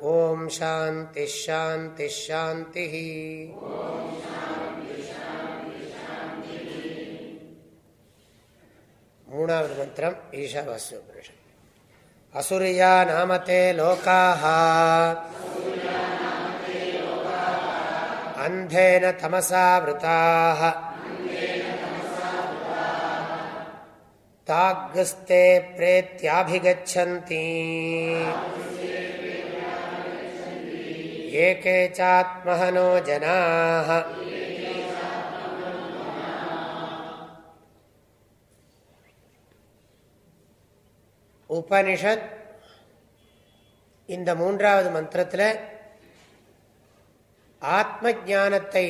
ஓம் சாந்தி ஷாந்தி ஷாந்தி மூணாவது மந்திரம் ஈஷாவாசிய உபனிஷத் அசுரியா நாமத்தே லோகாஹ. அந்தேன தமசா விரதாக தாகஸ்தே பிரேத்தியாபிகச்சந்தி ஏகே சாத்மஹனோ ஜனாக உபனிஷத் இந்த மூன்றாவது மந்திரத்தில் ஆத்ம ஜானத்தை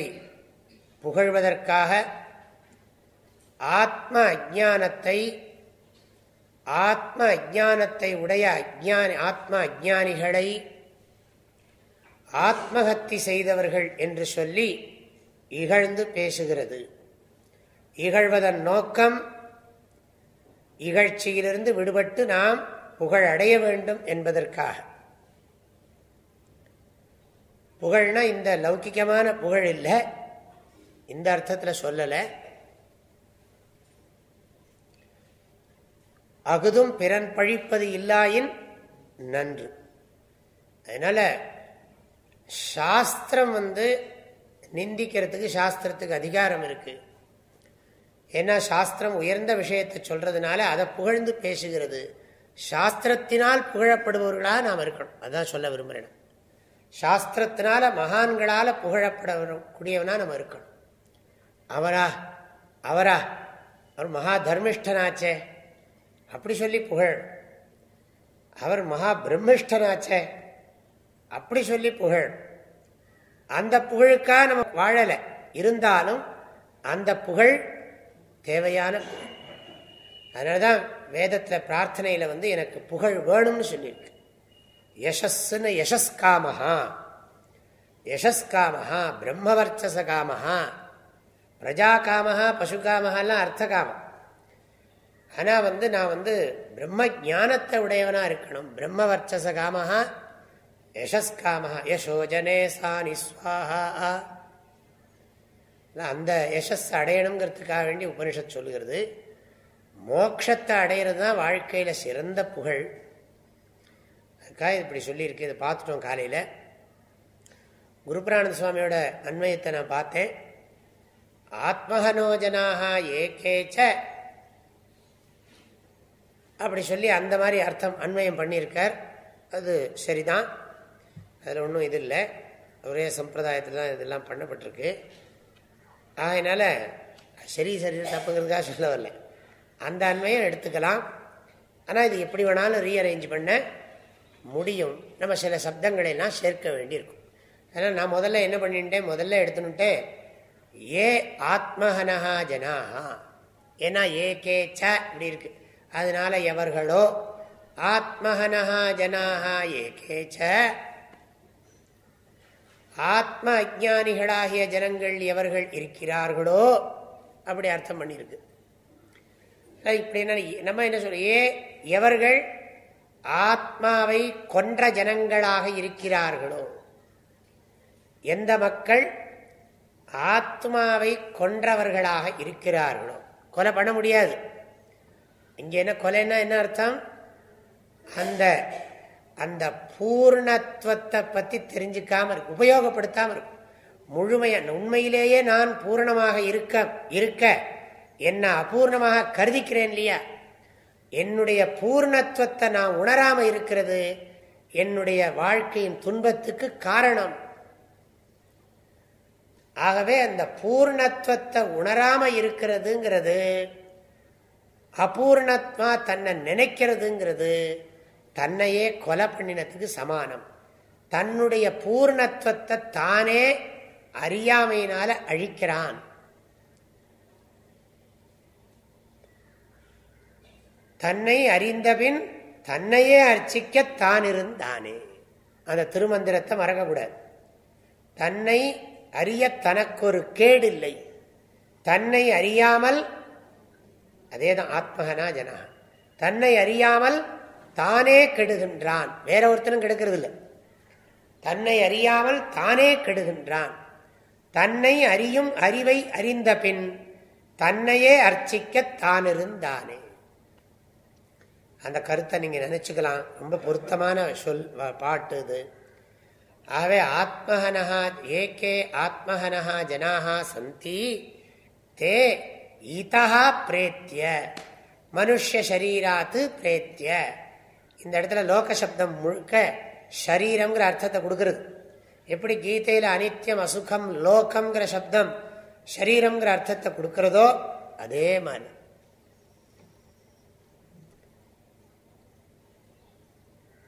புகழ்வதற்காக ஆத்ம அஜானத்தை ஆத்ம அஜானத்தை உடைய அஜானி ஆத்ம அஜானிகளை ஆத்மஹத்தி செய்தவர்கள் என்று சொல்லி இகழ்ந்து பேசுகிறது. இகழ்வதன் நோக்கம் இகழ்ச்சியிலிருந்து விடுபட்டு நாம் புகழ் அடைய வேண்டும் என்பதற்காக. புகழ்னா இந்த லௌகிக்கமான புகழ் இல்லை இந்த அர்த்தத்தில் சொல்லலை. அகுதும் பிறன் பழிப்பது இல்லாயின் நன்று. அதனால சாஸ்திரம் வந்து நிந்திக்கிறதுக்கு சாஸ்திரத்துக்கு அதிகாரம் இருக்கு. ஏன்னா சாஸ்திரம் உயர்ந்த விஷயத்தை சொல்றதுனால அதை புகழ்ந்து பேசுகிறது. சாஸ்திரத்தினால் புகழப்படுபவர்களாக நாம் இருக்கணும். அதான் சொல்ல விரும்புகிறேன் சாஸ்திரத்தினால மகான்களால் புகழப்படக்கூடியவனா நம்ம இருக்கணும். அவரா? அவரா? அவர் மகா தர்மிஷ்டனாச்சே. அப்படி சொல்லி புகழ். அவர் மகா பிரம்மிஷ்டனாச்சே. அப்படி சொல்லி புகழ். அந்த புகழுக்காக நம்ம வாழலை. இருந்தாலும் அந்த புகழ் தேவையான புகழ். அதனால தான் வேதத்தில் பிரார்த்தனையில் வந்து எனக்கு புகழ் வேணும்னு சொல்லியிருக்கு. யசஸ்ன்னு யசஸ்காமஹா. யசஸ்காமஹா பிரம்மவர்ச்சச காமஹா பிரஜா காமஹா பசுகாமஹாலாம் அர்த்த காமம் ஆனால் வந்து நான் வந்து பிரம்ம ஜானத்தை உடையவனாக இருக்கணும். பிரம்மவர்ச்சச காமஹா யசஸ்காமஹா யசோஜனே சா ஸ்வாஹா. அந்த யசஸ் அடையணுங்கிறதுக்காக வேண்டி உபனிஷத் சொல்லுகிறது. மோட்சத்தை அடையிறது தான் வாழ்க்கையில் சிறந்த புகழ். அதுக்காக இப்படி சொல்லியிருக்கு இதை பார்த்துட்டோம் காலையில். குருபிரானந்த சுவாமியோட அன்வயத்தை நான் பார்த்தேன். ஆத்மஹனோஜனாக ஏகேச்ச. அப்படி சொல்லி அந்த மாதிரி அர்த்தம் அன்வயம் பண்ணியிருக்கார். அது சரிதான். அதில் ஒன்றும் இது இல்லை. ஒரே சம்பிரதாயத்தில் தான் இதெல்லாம் பண்ணப்பட்டிருக்கு. அதனால் சரி சரி தப்புங்கிறதுக்காக சொல்ல வரல. அந்த அண்மையும் எடுத்துக்கலாம். ஆனால் இது எப்படி வேணாலும் ரீஅரேஞ்ச் பண்ண முடியும். நம்ம சில சப்தங்களை எல்லாம் சேர்க்க வேண்டியிருக்கும். அதனால் நான் முதல்ல என்ன பண்ணிட்டேன்? முதல்ல எடுத்துனுட்டேன். ஏ ஆத்மஹனஹா ஜனாஹா ஏன்னா ஏ கே ச இப்படி இருக்கு. அதனால எவர்களோ ஆத்மஹனஹா ஜனாஹா ஏ கே ச ஆத்ம அஜானிகளாகிய ஜனங்கள் எவர்கள் இருக்கிறார்களோ? அப்படி அர்த்தம் பண்ணியிருக்கு. இப்படி என்ன நம்ம என்ன சொல்ற ஏ எவர்கள் ஆத்மாவை கொன்ற ஜனங்களாக இருக்கிறார்களோ? எந்த மக்கள் ஆத்மாவை கொன்றவர்களாக இருக்கிறார்களோ? கொலை பண்ண முடியாது. இங்க என்ன கொலைன்னா என்ன அர்த்தம்? அந்த அந்த பூர்ணத்துவத்தை பத்தி தெரிஞ்சுக்காம இருக்கு உபயோகப்படுத்தாம இருக்கும் முழுமைய உண்மையிலேயே நான் பூரணமாக இருக்க இருக்க என்ன அபூர்ணமாக கருதிக்கிறேன் இல்லையா? என்னுடைய பூர்ணத்துவத்தை நான் உணராம இருக்கிறது என்னுடைய வாழ்க்கையின் துன்பத்துக்கு காரணம். ஆகவே அந்த பூர்ணத்துவத்தை உணராம இருக்கிறதுங்கிறது அபூர்ணத்மா தன்னை நினைக்கிறதுங்கிறது தன்னையே கொலை பண்ணினத்துக்கு சமானம். தன்னுடைய பூர்ணத்துவத்தை தானே அறியாமையினால அழிக்கிறான். தன்னை அறிந்தபின் தன்னையே அர்ச்சிக்க தான் இருந்தானே அந்த திருமந்திரத்தை மறக்கக்கூடாது. தன்னை அறிய தனக்கொரு கேடு இல்லை தன்னை அறியாமல் அதேதான் ஆத்மகனா ஜனா தன்னை அறியாமல் தானே கெடுகின்றான். வேற ஒருத்தனும் கெடுக்கிறது இல்லை தன்னை அறியாமல் தானே கெடுகின்றான். தன்னை அறியும் அறிவை அறிந்த பின் தன்னையே அர்ச்சிக்க தானிருந்தானே. அந்த கருத்தை நீங்க நினைச்சுக்கலாம். ரொம்ப பொருத்தமான சொல் பாட்டு இது. ஆகவே ஆத்மஹனஹா ஏகே ஆத்மஹனஹா ஜனாகா சந்தி தே ஈதா பிரேத்திய மனுஷரீராத்து பிரேத்திய இந்த இடத்துல லோக சப்தம் முழுக்க ஷரீரம்ங்கிற அர்த்தத்தை கொடுக்கறது. எப்படி கீதையில் அனித்யம் அசுகம் லோகம்ங்கிற சப்தம் ஷரீரம்ங்கிற அர்த்தத்தை கொடுக்கறதோ அதே மாதிரி.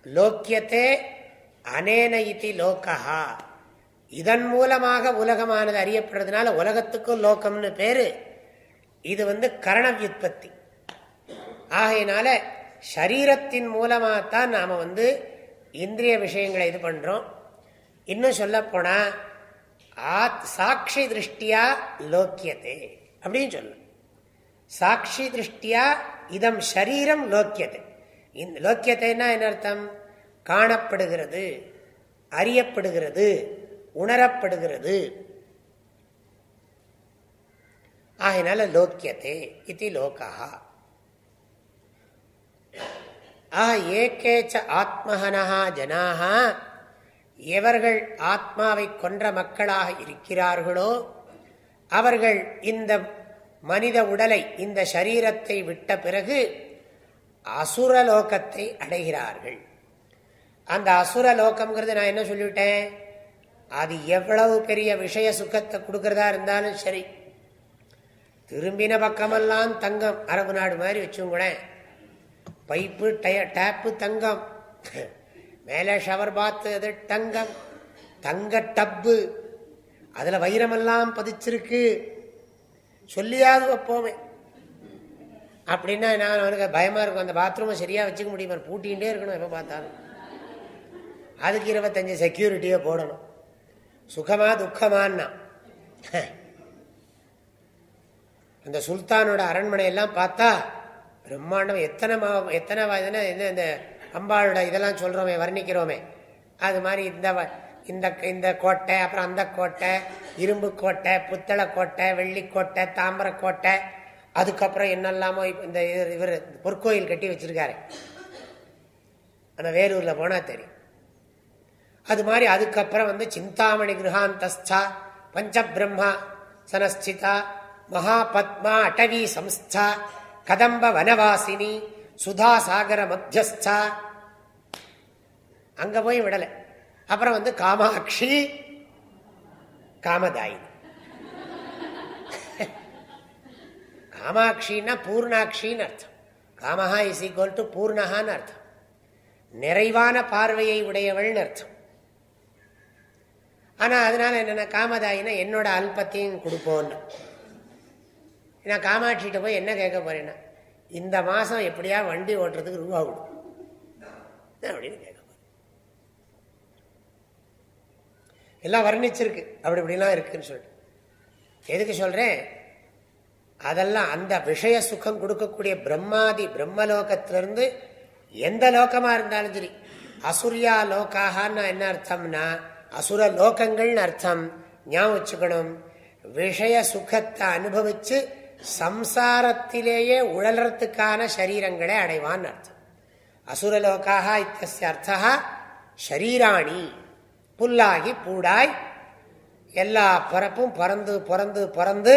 லோக்கியத்தே அனேன இத்தி லோக்கா இதன் மூலமாக உலகமானது அறியப்படுறதுனால உலகத்துக்கும் லோக்கம்னு பேரு. இது வந்து கரண வியுற்பத்தி. ஆகையினால சரீரத்தின் மூலமாகத்தான் நாம் வந்து இந்திரிய விஷயங்களை இது பண்ணுறோம் இன்னும் சொல்லப்போனால் ஆத் சாட்சி திருஷ்டியா லோக்கியதே. அப்படின்னு சொல்லு. சாட்சி திருஷ்டியா இதம் ஷரீரம் லோக்கியத்தை இந்த லோக்கியத்தைன்னா என்ன அர்த்தம்? காணப்படுகிறது அறியப்படுகிறது உணரப்படுகிறது. ஆகினால லோக்கியத்தை இது லோகா ஆ ஏகேச்ச ஆத்மஹனஹா ஜனாக எவர்கள் ஆத்மாவை கொன்ற மக்களாக இருக்கிறார்களோ அவர்கள் இந்த மனித உடலை இந்த சரீரத்தை விட்ட பிறகு அசுரலோகத்தை அடைகிறார்கள். அந்த அசுரலோகம்ங்கிறது நான் என்ன சொல்லிவிட்டேன்? அது எவ்வளவு பெரிய விஷய சுகத்தை கொடுக்கறதா இருந்தாலும் சரி. திரும்பின பக்கமெல்லாம் தங்கம் அரபு நாடு மாதிரி வச்சுங்களேன் பைப்பு டய டேப்பு தங்கம். மேலே ஷவர் பாத்து அது தங்கம். தங்க டப்பு அதில் வைரமெல்லாம் பதிச்சிருக்கு. சொல்லியாவது வைப்போமே. அப்படின்னா நான் அவனுக்கு பயமாக இருக்கும். அந்த பாத்ரூமை சரியாக வச்சுக்க முடியுமா. பூட்டிகிட்டே இருக்கணும் எப்போ பார்த்தாலும். அதுக்கு இருபத்தஞ்சு செக்யூரிட்டியை போடணும். சுகமா துக்கமான்னா. அந்த சுல்தானோட அரண்மனையெல்லாம் பார்த்தா பிரம்மாண்டம் எத்தனை மா எத்தனை என்ன இந்த அம்பாளோட இதெல்லாம் சொல்கிறோமே வர்ணிக்கிறோமே. அது மாதிரி இந்த இந்த இந்த கோட்டை அப்புறம் அந்த கோட்டை இரும்பு கோட்டை புத்தளை கோட்டை வெள்ளிக்கோட்டை தாம்பர கோட்டை அதுக்கப்புறம் என்னெல்லாமோ இந்த இவர் பொற்கோயில் கட்டி வச்சிருக்காரு. ஆனால் வேலூரில் போனால் தெரியும். அது மாதிரி அதுக்கப்புறம் வந்து சிந்தாமணி கிரகாந்தஸ்தா பஞ்சபிரம்மா சனஸ்திதா மகாபத்மா அட்டவி சம்ஸ்தா கதம்ப வனவாசினி சுதா சாகர மத்தியஸ்தா. அங்க போய் விடலை. அப்புறம் வந்து காமாட்சி காமதாயினி காமாட்சின்னா பூர்ணாட்சின்னு அர்த்தம். காமஹா இஸ் ஈக்குவல் டு பூர்ணஹான்னு அர்த்தம். நிறைவான பார்வையை உடையவள்னு அர்த்தம். ஆனா அதனால என்னென்ன காமதாயினா என்னோட அல்பத்தையும் கொடுப்போன்னு. நான் காமாட்சிகிட்ட போய் என்ன கேட்க போறேன்னா இந்த மாதம் எப்படியா வண்டி ஓட்டுறதுக்கு ரூபா கொடு. அப்படின்னு கேட்க எல்லாம் வர்ணிச்சிருக்கு. அப்படி இப்படிலாம் இருக்குன்னு சொல்லிட்டு. எதுக்கு சொல்றேன்? அதெல்லாம் அந்த விஷய சுகம் கொடுக்கக்கூடிய பிரம்மாதி பிரம்மலோகத்திலிருந்து எந்த லோகமாக இருந்தாலும் சரி அசுரியா லோக்காகனா என்ன அர்த்தம்னா அசுர லோகங்கள்னு அர்த்தம். ஞாபகம் வச்சுக்கணும். விஷய சுகத்தை அனுபவிச்சு சம்சாரத்திலேயே உழல்றதுக்கான சரீரங்களை அடைவான் அர்த்தம். அசுரலோக்காக இத்திய அர்த்தா ஷரீராணி. புல்லாகி பூடாய் எல்லா பிறப்பும் பறந்து பிறந்து பிறந்து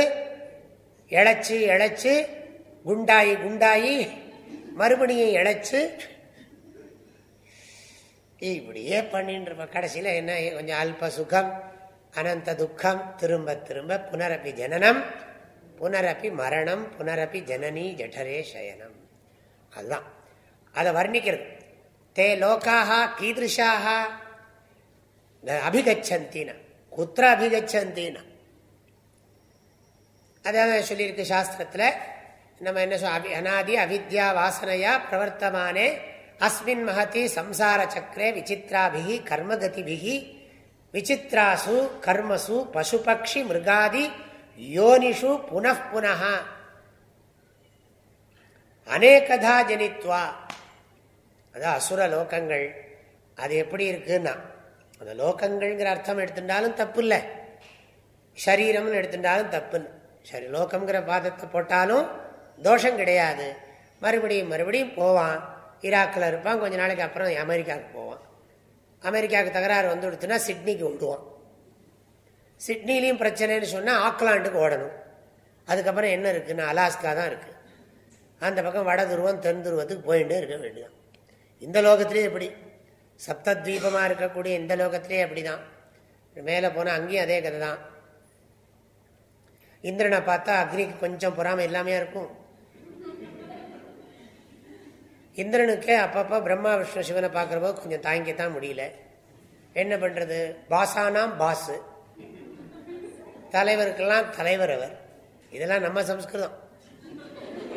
இழைச்சி இழைச்சி குண்டாயி குண்டாயி மறுபடியும் இழைச்சு இப்படியே பண்ணிட்டு இருப்ப கடைசியில் என்ன? கொஞ்சம் அல்ப சுகம் அனந்த துக்கம் திரும்ப திரும்ப புனரப்பி ஜனனம் புனரப்பி மரணம் புனரப்பி ஜனனி ஜடரே சயனம். அதுதான். அதை வர்ணிக்கிறது. தே லோக்காக கீதிருஷாக அபிகச்சந்தின. குத்திர அபிகச்சந்தின. அதான் சொல்லியிருக்கு சாஸ்திரத்தில். நம்ம என்ன சொல் அநாதி அவித்யா வாசனையா பிரவர்த்தமானே அஸ்மின் மகதி சம்சார சக்கரே விசித்ராபிகி கர்மகதிபிகி விசித்ராசு கர்மசு பசுபக்ஷி மிருகாதி யோனிஷு புனப்புன அநேகதா ஜனித்வா. அதான் அசுர லோகங்கள். அது எப்படி இருக்குன்னா அந்த லோகங்கள்ங்கிற அர்த்தம் எடுத்துட்டாலும் தப்பு இல்லை சரீரம்னு எடுத்துட்டாலும் தப்புன்னு சரி லோகம்ங்கிற பாதத்தை போட்டாலும் தோஷம் கிடையாது. மறுபடியும் மறுபடியும் போவான். ஈராக்கில் இருப்பான். கொஞ்ச நாளைக்கு அப்புறம் அமெரிக்காவுக்கு போவான். அமெரிக்காவுக்கு தகராறு வந்து கொடுத்துனா சிட்னிக்கு விடுவான் சிட்னிலையும் பிரச்சனைன்னு சொன்னால் ஆக்லாண்டுக்கு ஓடணும். அதுக்கப்புறம் என்ன இருக்குன்னா அலாஸ்கா தான் இருக்குது அந்த பக்கம் வட துருவம் தென் துருவத்துக்கு போயிட்டே இருக்க வேண்டியதான் இந்த லோகத்திலேயே எப்படி? சப்தத்வீபமாக இருக்கக்கூடிய இந்த லோகத்துலேயும் அப்படி தான் மேலே போனால் அங்கேயும் அதே கதை தான் இந்திரனை பார்த்தா அக்னிக்கு கொஞ்சம் பொறாமை எல்லாமே இருக்கும். இந்திரனுக்கே அப்பப்போ பிரம்மா விஷ்ணு சிவனை பார்க்குறப்போ கொஞ்சம் தாங்கித்தான் முடியல. என்ன பண்ணுறது பாசானாம் பாஸு தலைவருக்கெல்லாம் தலைவர் அவர். இதெல்லாம் நம்ம சம்ஸ்கிருதம்.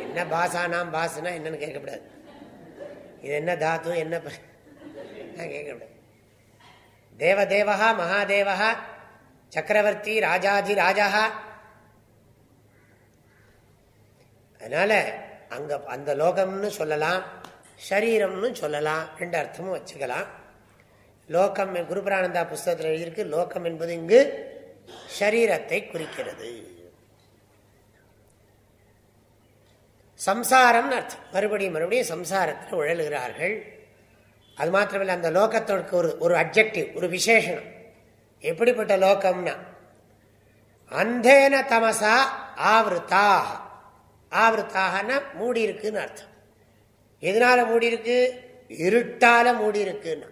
என்ன பாசானாம் பாசுனா என்னன்னு கேட்கக்கூடாது. இது என்ன தாத்து என்ன கேட்கக்கூடாது. தேவதேவா மகாதேவா சக்கரவர்த்தி ராஜாதி ராஜா அதனால அங்க அந்த லோகம்னு சொல்லலாம் ஷரீரம்னு சொல்லலாம் ரெண்டு அர்த்தமும் வச்சுக்கலாம். லோகம் குருபரானந்தா புஸ்தகத்தில் எழுதியிருக்கு லோகம் என்பது இங்கு ஷரீரத்தை குறிக்கிறது. சம்சாரம் அர்த்தம். மறுபடியும் மறுபடியும் சம்சாரத்தில் உழலுகிறார்கள். அது மாத்திரமில்லை அந்த லோகத்தோடு ஒரு ஒரு அப்ஜெக்டிவ் ஒரு விசேஷனம். எப்படிப்பட்ட லோகம்னா அந்தேன தமசா ஆவருத்தாக. ஆவருத்தாகனா மூடி இருக்குன்னு அர்த்தம். எதனால மூடி இருக்கு? இருட்டால மூடி இருக்குன்னா.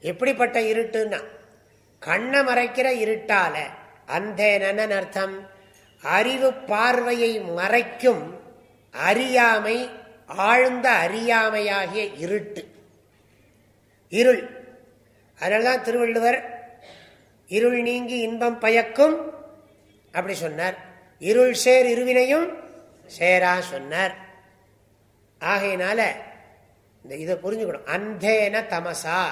எப்படிப்பட்ட இருட்டுன்னா கண்ணை மறைக்கிற இருட்டால. அந்தேனன்னு அர்த்தம் அறிவு பார்வையை மறைக்கும் அறியாமை ஆழ்ந்த அறியாமையாகிய இருட்டு. இருள். அதனால்தான் திருவள்ளுவர் இருள் நீங்கி இன்பம் பயக்கும் அப்படி சொன்னார். இருள் சேர் இருவினையும் சேரா சொன்னார். ஆகையினால இந்த இதை புரிஞ்சுக்கணும். அந்தேன தமசா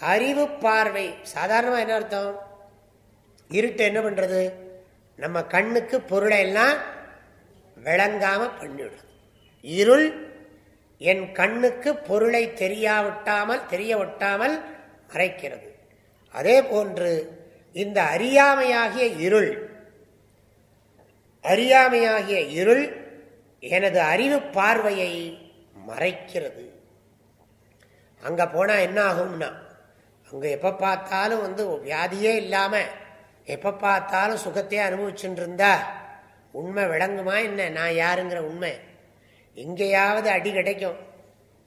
அறிவு பார்வை. சாதாரணமாக என்ன அர்த்தம்? இருட்டு என்ன பண்றது? நம்ம கண்ணுக்கு பொருளை எல்லாம் விளங்காம பண்ணிவிடும் இருள் என் கண்ணுக்கு பொருளை தெரியாவிட்டாமல் தெரிய ஒட்டாமல் மறைக்கிறது. அதே போன்று இந்த அறியாமையாகிய இருள் அறியாமையாகிய இருள் எனது அறிவு பார்வையை மறைக்கிறது. அங்க போனா என்ன ஆகும்னா அங்கே எப்போ பார்த்தாலும் வந்து வியாதியே இல்லாமல் எப்போ பார்த்தாலும் சுகத்தையே அனுபவிச்சுட்டு இருந்தா உண்மை விளங்குமா என்ன? நான் யாருங்கிற உண்மை. எங்கேயாவது அடி கிடைக்கும்.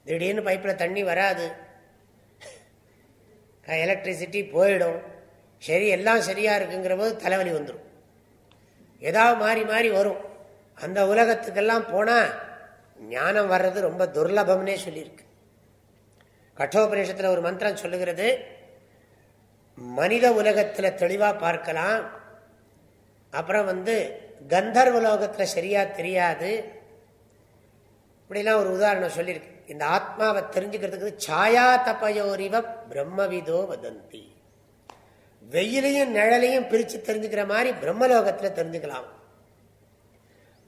திடீர்னு பைப்பில் தண்ணி வராது. எலக்ட்ரிசிட்டி போயிடும். சரி எல்லாம் சரியாக இருக்குங்கிற போது தலைவலி வந்துடும் ஏதாவது மாறி மாறி வரும். அந்த உலகத்துக்கெல்லாம் போனால் ஞானம் வர்றது ரொம்ப துர்லபம்னே சொல்லியிருக்கு. கட்டோபனிஷத்தில் ஒரு மந்திரம் சொல்லுகிறது. மனித உலகத்தில் தெளிவாக பார்க்கலாம். அப்புறம் வந்து கந்தர்வ லோகத்தில் சரியாக தெரியாது. இப்படிலாம் ஒரு உதாரணம் சொல்லியிருக்கு. இந்த ஆத்மாவை தெரிஞ்சுக்கிறதுக்கு சாயா தபயோரிவ பிரம்மவிதோ வதந்தி. வெயிலையும் நிழலையும் பிரித்து தெரிஞ்சுக்கிற மாதிரி பிரம்மலோகத்தில் தெரிஞ்சுக்கலாம்.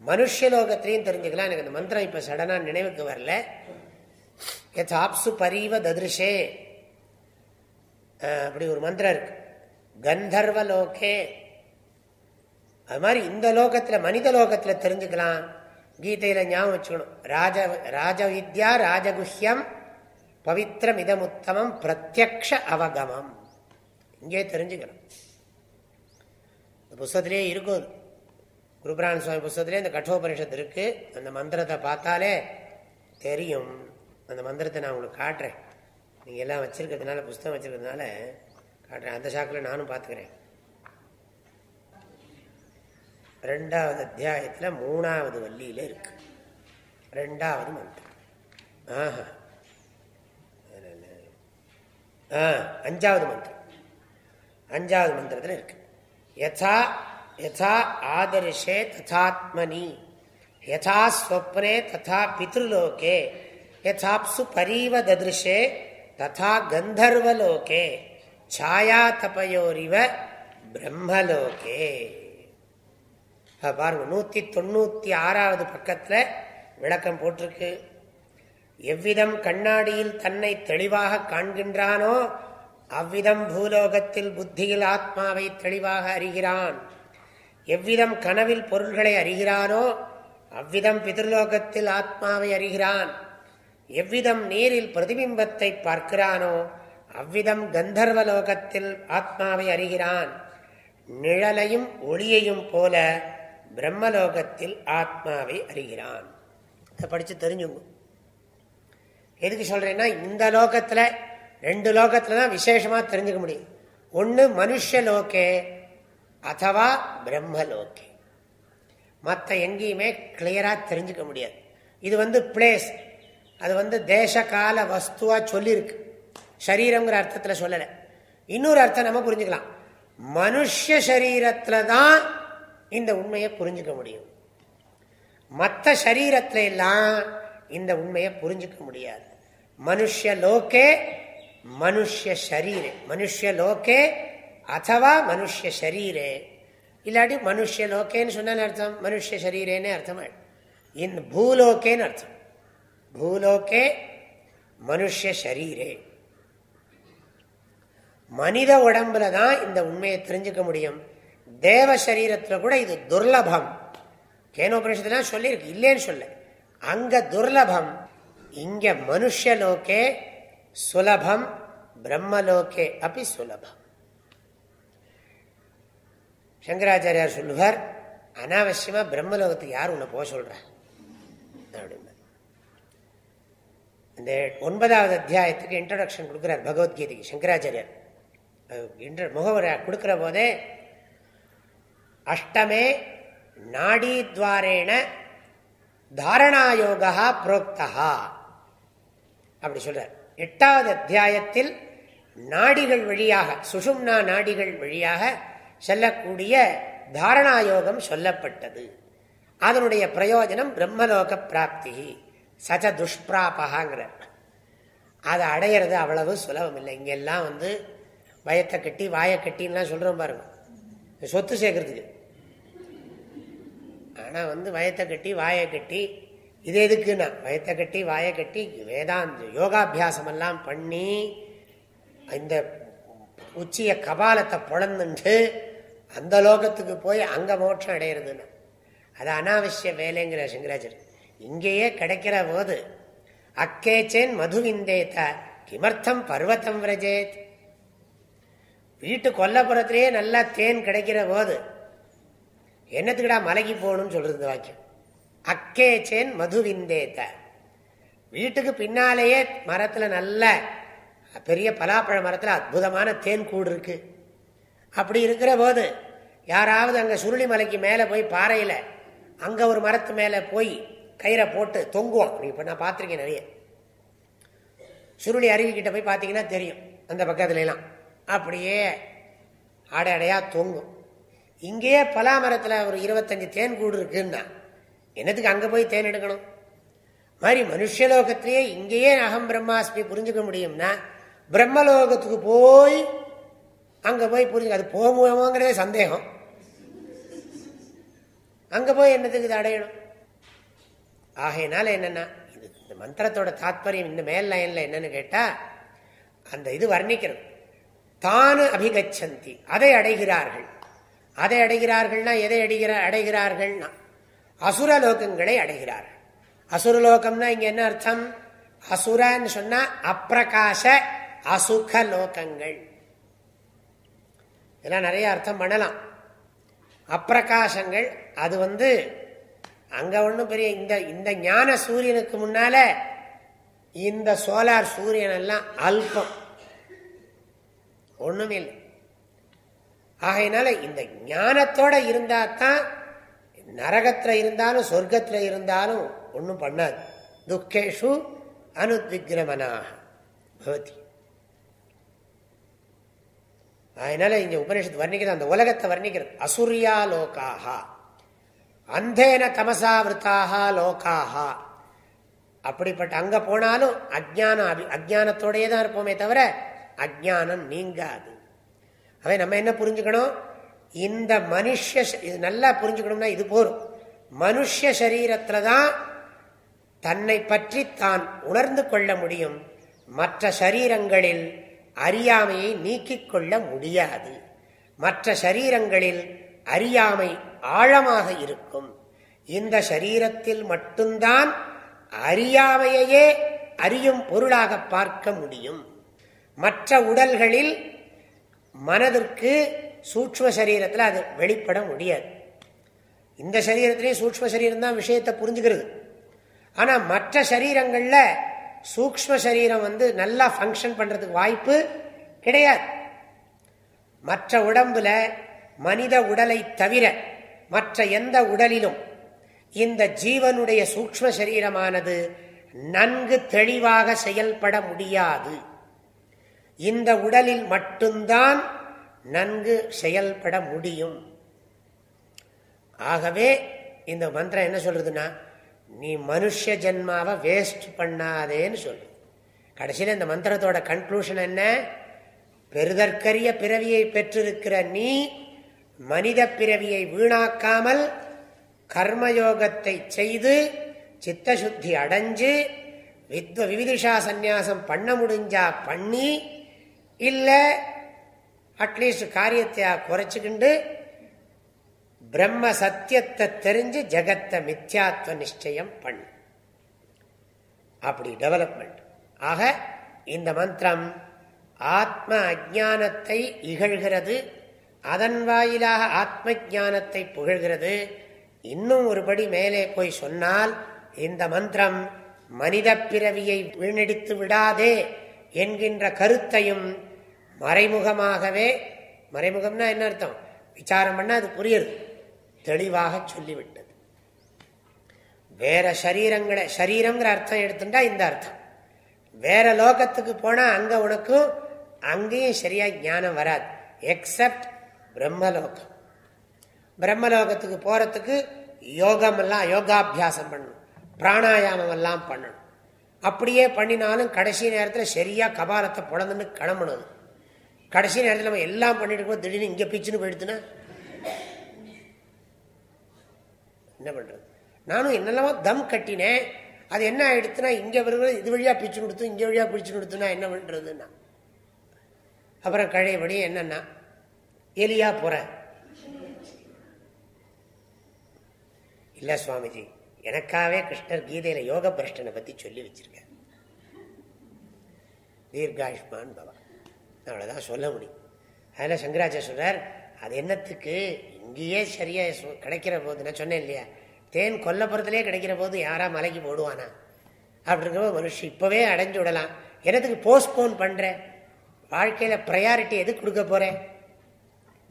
மனுஷலோகத்திலையும் தெரிஞ்சுக்கலாம். எனக்கு இந்த மந்திரம் இப்போ சடனாக நினைவுக்கு வரல. ஆப்சு பரீவ ததிருஷே. அப்படி ஒரு மந்திரம் இருக்கு. கந்தர்வ லோகே. அது மாதிரி இந்த லோகத்தில் மனித லோகத்தில் தெரிஞ்சுக்கலாம். கீதையில் ஞாபகம் வச்சுக்கணும். ராஜ ராஜ வித்யா ராஜகுஹ்யம் பவித்திரம் இதமுத்தமம் பிரத்யக்ஷ அவகமம். இங்கே தெரிஞ்சுக்கணும். இந்த புஸ்தத்திலேயே இருக்கும் குருபிரான் சுவாமி புஸ்தத்திலே இந்த கட்டோபனிஷத்து இருக்கு. அந்த மந்திரத்தை பார்த்தாலே தெரியும். அந்த மந்திரத்தை நான் உங்களுக்கு காட்டுறேன். நீங்கள் எல்லாம் வச்சுருக்கிறதுனால புஸ்தகம் வச்சுருக்கிறதுனால காட்டுறேன். அந்த ஷாக்கில் நானும் பார்த்துக்கிறேன் ரெண்டாவது அத்தியாயத்தில் மூணாவது வள்ளியில் இருக்கு. ரெண்டாவது மந்திரம். ஆஹா. ஆ அஞ்சாவது மந்திரம். அஞ்சாவது மந்திரத்தில் இருக்கு. யதா யதா ஆதர்ஷே ததாத்மனி. யதா ஸ்வப்னே ததா பித்ருலோகே. யதாப்சு பரீவ ததிருஷே ததா கந்தர்வலோகே சாயா தபயோரிவ பிரம்மலோகே பாருங்க நூத்தி தொண்ணூத்தி ஆறாவது பக்கத்துல விளக்கம் போட்டிருக்கு. எவ்விதம் கண்ணாடியில் தன்னை தெளிவாக காண்கின்றானோ அவ்விதம் பூலோகத்தில் புத்தியில் ஆத்மாவை தெளிவாக அறிகிறான். எவ்விதம் கனவில் பொருள்களை அறிகிறானோ அவ்விதம் பிதர்லோகத்தில் ஆத்மாவை அறிகிறான். எவ்விதம் நீரில் பிரதிபிம்பத்தை பார்க்கிறானோ அவ்விதம் கந்தர்வ லோகத்தில் ஆத்மாவை அறிகிறான். நிழலையும் ஒளியையும் போல பிரம்மலோகத்தில் ஆத்மாவை அறிகிறான். படிச்சு தெரிஞ்சுங்க எதுக்கு சொல்றேன்னா இந்த லோகத்துல ரெண்டு லோகத்துல தான் விசேஷமா தெரிஞ்சுக்க முடியும். ஒன்னு மனுஷ லோகே பிரம்மலோகே. மற்ற எங்கேயுமே கிளியரா தெரிஞ்சுக்க முடியாது. இது வந்து பிளேஸ் அது வந்து தேச கால வஸ்துவா சொல்லியிருக்கு சரீரம்ங்கிற அர்த்தத்தில் சொல்லலை. இன்னொரு அர்த்தம் நம்ம புரிஞ்சுக்கலாம். மனுஷ சரீரத்தில் தான் இந்த உண்மையை புரிஞ்சுக்க முடியும். மற்ற சரீரத்துல எல்லாம் இந்த உண்மையை புரிஞ்சுக்க முடியாது. மனுஷ லோகே மனுஷ மனுஷ லோகே அதுவா மனுஷரீரே இல்லாட்டி மனுஷ லோகேன்னு அர்த்தம் மனுஷரீரேன்னு அர்த்தம் இந்த பூலோகேன்னு அர்த்தம். பூலோகே மனுஷரீரே மனித உடம்புல தான் இந்த உண்மையை தெரிஞ்சுக்க முடியும். தேவ சரீரத்தில் கூட இது துர்லபம். கேனோபனிஷத்துலாம் சொல்லியிருக்கு இல்லைன்னு சொல்ல அங்க துர்லபம் இங்க மனுஷலோகே சுலபம் பிரம்மலோகே அப்படி சுலபம். சங்கராச்சாரியார் சொல்லுவார் அனாவசியமா பிரம்மலோகத்துக்கு யார் உன்னை போக சொல்ற? அப்படின்னு. இந்த ஒன்பதாவது அத்தியாயத்துக்கு இன்ட்ரடக்ஷன் கொடுக்குறார் பகவத்கீதைக்கு சங்கராச்சாரியார். முகவரை கொடுக்குற போதே அஷ்டமே நாடித்வாரேன தாரணாயோகா புரோக்தா அப்படி சொல்றார். எட்டாவது அத்தியாயத்தில் நாடிகள் வழியாக சுஷும்னா நாடிகள் வழியாக செல்லக்கூடிய தாரணாயோகம் சொல்லப்பட்டது. அதனுடைய பிரயோஜனம் பிரம்மலோக பிராப்தி. சச்ச துஷ்பிராபகாங்கிற. அதை அடையிறது அவ்வளவு சுலபம் இல்லை. இங்கெல்லாம் வந்து பயத்தை கட்டி வாயை கட்டின்லாம் சொல்கிறோம் பாருங்க. சொத்து சேர்க்கறதுக்கு. ஆனால் வந்து வயத்தை கட்டி வாயை கட்டி இது எதுக்குன்னா? வயத்தை கட்டி வாயை கட்டி வேதாந்த யோகாபியாசம் எல்லாம் பண்ணி இந்த உச்சிய கபாலத்தை புலந்துட்டு அந்த லோகத்துக்கு போய் அங்கே மோட்சம் அடையிறதுன்னு. அது அனாவசிய வேலைங்கிற சங்கராச்சர். இங்கேயே கிடைக்கிற போது அக்கேச்சேன் மதுவிந்தேத்த கிமர்த்தம் பர்வத்தம் விரஜேத். வீட்டு கொல்லப்புறத்திலேயே நல்லா தேன் கிடைக்கிற போது என்னத்துக்கடா மலைக்கு போகணும்னு சொல்றது வாக்கியம்? அக்கேச்சேன் மதுவிந்தேத்த. வீட்டுக்கு பின்னாலேயே மரத்துல நல்ல பெரிய பலாப்பழ மரத்துல அற்புதமான தேன் கூடு இருக்கு. அப்படி இருக்கிற போது யாராவது அங்க சுருளி மலைக்கு மேல போய் பாறையில அங்க ஒரு மரத்து மேல போய் கயிறை போட்டு தொங்குவோம் இப்போ நான் பார்த்துருக்கேன் நிறைய. சுருளி அருவிக்கிட்ட போய் பார்த்தீங்கன்னா தெரியும் அந்த பக்கத்துலலாம். அப்படியே ஆடை அடையாக தொங்கும். இங்கேயே பலாமரத்தில் ஒரு இருபத்தஞ்சு தேன் கூடு இருக்குன்னா என்னத்துக்கு அங்கே போய் தேன் எடுக்கணும்? மாதிரி மனுஷலோகத்திலேயே இங்கேயே அகம் பிரம்மாஸ்மி புரிஞ்சுக்க முடியும்னா பிரம்மலோகத்துக்கு போய் அங்கே போய் புரிஞ்சு அது போகுமோங்கிறதே சந்தேகம். அங்கே போய் என்னத்துக்கு இது அடையணும்? ஆகையினால என்னென்னா இது இந்த மந்திரத்தோட தாத்பரியம் இந்த மேல் லைனில் என்னன்னு கேட்டால் அந்த இது வர்ணிக்கிறது தானு அபிகச்சந்தி அதை அடைகிறார்கள். அதை அடைகிறார்கள்னா எதை அடைகிற அடைகிறார்கள்னா அசுரலோகங்களை அடைகிறார்கள். அசுரலோகம்னா இங்க என்ன அர்த்தம்? அசுரன்னு சொன்னா அப்பிரகாச அசுக லோகங்கள் இதெல்லாம் நிறைய அர்த்தம் பண்ணலாம். அப்பிரகாசங்கள் அது வந்து அங்க ஒன்றும் பெரிய இந்த இந்த ஞான சூரியனுக்கு முன்னால இந்த சோலார் சூரியன் எல்லாம் அல்பம். ஒண்ணுமே இல்லை. ஆகையினால இந்த ஞானத்தோட இருந்தா தான் நரகத்துல இருந்தாலும் சொர்க்கத்துல இருந்தாலும் ஒன்றும் பண்ணாது. துக்கேஷு அனுதிகிரமனாக பவதி அதனால இங்க உபனிஷத்து வர்ணிக்கிறது அந்த உலகத்தை வர்ணிக்கிறது அசுரியா லோகாக அந்தேன தமசாவிருத்தாக லோக்காக அப்படிப்பட்ட அங்க போனாலும் அஜானம் அபி அஜானத்தோடையே தான் இருப்போமே தவிர அஜானம் நீங்காது. அவை நம்ம என்ன புரிஞ்சுக்கணும்? இந்த மனுஷ இது நல்லா புரிஞ்சுக்கணும்னா இது போரும் மனுஷ சரீரத்தில் தான் தன்னை பற்றி தான் உணர்ந்து கொள்ள முடியும். மற்ற சரீரங்களில் அறியாமையை நீக்கிக் கொள்ள முடியாது. மற்ற சரீரங்களில் அறியாமை ஆழமாக இருக்கும். இந்த சரீரத்தில் மட்டும்தான் அறியாமையே அறியும் பொருளாக பார்க்க முடியும். மற்ற உடல்களில் மனதிற்கு சூக்ம சரீரத்தில் அது வெளிப்பட முடியாது. இந்த சரீரத்திலேயே சூக்ம சரீரம் தான் விஷயத்தை புரிஞ்சுக்கிறது. ஆனால் மற்ற சரீரங்களில் சூக்ம சரீரம் வந்து நல்லா ஃபங்க்ஷன் பண்ணுறதுக்கு வாய்ப்பு கிடையாது. மற்ற உடம்புல மனித உடலை தவிர மற்ற எந்த உடலிலும் இந்த ஜீவனுடைய சூக்ம சரீரமானது நன்கு தெளிவாக செயல்பட முடியாது. இந்த உடலில் மட்டும்தான் நன்கு செயல்பட முடியும். ஆகவே இந்த மந்திரம் என்ன சொல்றதுன்னா நீ மனுஷ ஜென்மாவை வேஸ்ட் பண்ணாதேன்னு சொல்லு. கடைசியில் இந்த மந்திரத்தோட கன்க்ளூஷன் என்ன? பெருதற்கரிய பிறவியை பெற்றிருக்கிற நீ மனித பிறவியை வீணாக்காமல் கர்மயோகத்தை செய்து சித்தசுத்தி அடைஞ்சு வித்வ விவிதிஷா சந்நியாசம் பண்ண முடிஞ்சா பண்ணி இல்லை அட்லீஸ்ட் காரியத்தை குறைச்சிக்கிண்டு பிரம்ம சத்தியத்தை தெரிஞ்சு ஜெகத்தை மித்யாத்வ நிச்சயம் பண்ணு. அப்படி டெவலப்மெண்ட் ஆக இந்த மந்திரம் ஆத்ம அஜானத்தை இகழ்கிறது அதன் வாயிலாக ஆத்ம ஜானத்தை புகழ்கிறது. இன்னும் ஒருபடி மேலே போய் சொன்னால் இந்த மந்திரம் மனித பிறவியை வீணடித்து விடாதே என்கின்ற கருத்தையும் மறைமுகமாகவே மறைமுகம்னா என்ன அர்த்தம்? விசாரம் பண்ணால் அது புரியுது. தெளிவாக சொல்லிவிட்டது. வேற சரீரங்களை சரீரங்கிற அர்த்தம் எடுத்துட்டா இந்த அர்த்தம். வேற லோகத்துக்கு போனா அங்க உனக்கும் அங்கேயும் சரியா ஞானம் வராது. எக்ஸப்ட் பிரம்மலோகம். பிரம்மலோகத்துக்கு போகிறதுக்கு யோகமெல்லாம் யோகாபியாசம் பண்ணணும். பிராணாயாமம் எல்லாம் பண்ணணும். அப்படியே பண்ணினாலும் கடைசி நேரத்தில் சரியாக கபாலத்தை புலந்துன்னு கிளம்பணும். கடைசி நேரத்தில் நம்ம எல்லாம் பண்ணிட்டு இருக்கோம் திடீர்னு இங்கே பிச்சுன்னு போயிடுத்துன்னா என்ன பண்ணுறது நானும் என்னெல்லாமோ தம் கட்டினேன். அது என்ன ஆயிடுச்சுன்னா இங்கே வருவது இது வழியாக பிச்சு கொடுத்து இங்கே வழியாக பிடிச்சு கொடுத்துனா என்ன பண்ணுறதுன்னா அப்புறம் கழையபடி என்னென்னா எலியா போற. இல்லை சுவாமிஜி எனக்காகவே கிருஷ்ணர் கீதையில் யோக பிரஷ்டனை பற்றி சொல்லி வச்சிருக்கேன் தீர்காயுஷ்மான் பவா அவ்வளோதான் சொல்ல முடியும். அதில் சங்கராச்சாரிய சொல்றார் அது என்னத்துக்கு? இங்கேயே சரியாக கிடைக்கிற போது நான் சொன்னேன் இல்லையா? தேன் கொல்லப்புறத்திலே கிடைக்கிற போது யாரா மலைக்கு போடுவானா? அப்படிங்கிற மனுஷன் இப்போவே அடைஞ்சு விடலாம். என்னத்துக்கு போஸ்ட்போன் பண்ணுறேன் வாழ்க்கையில் ப்ரையாரிட்டி எது கொடுக்க போகிறேன்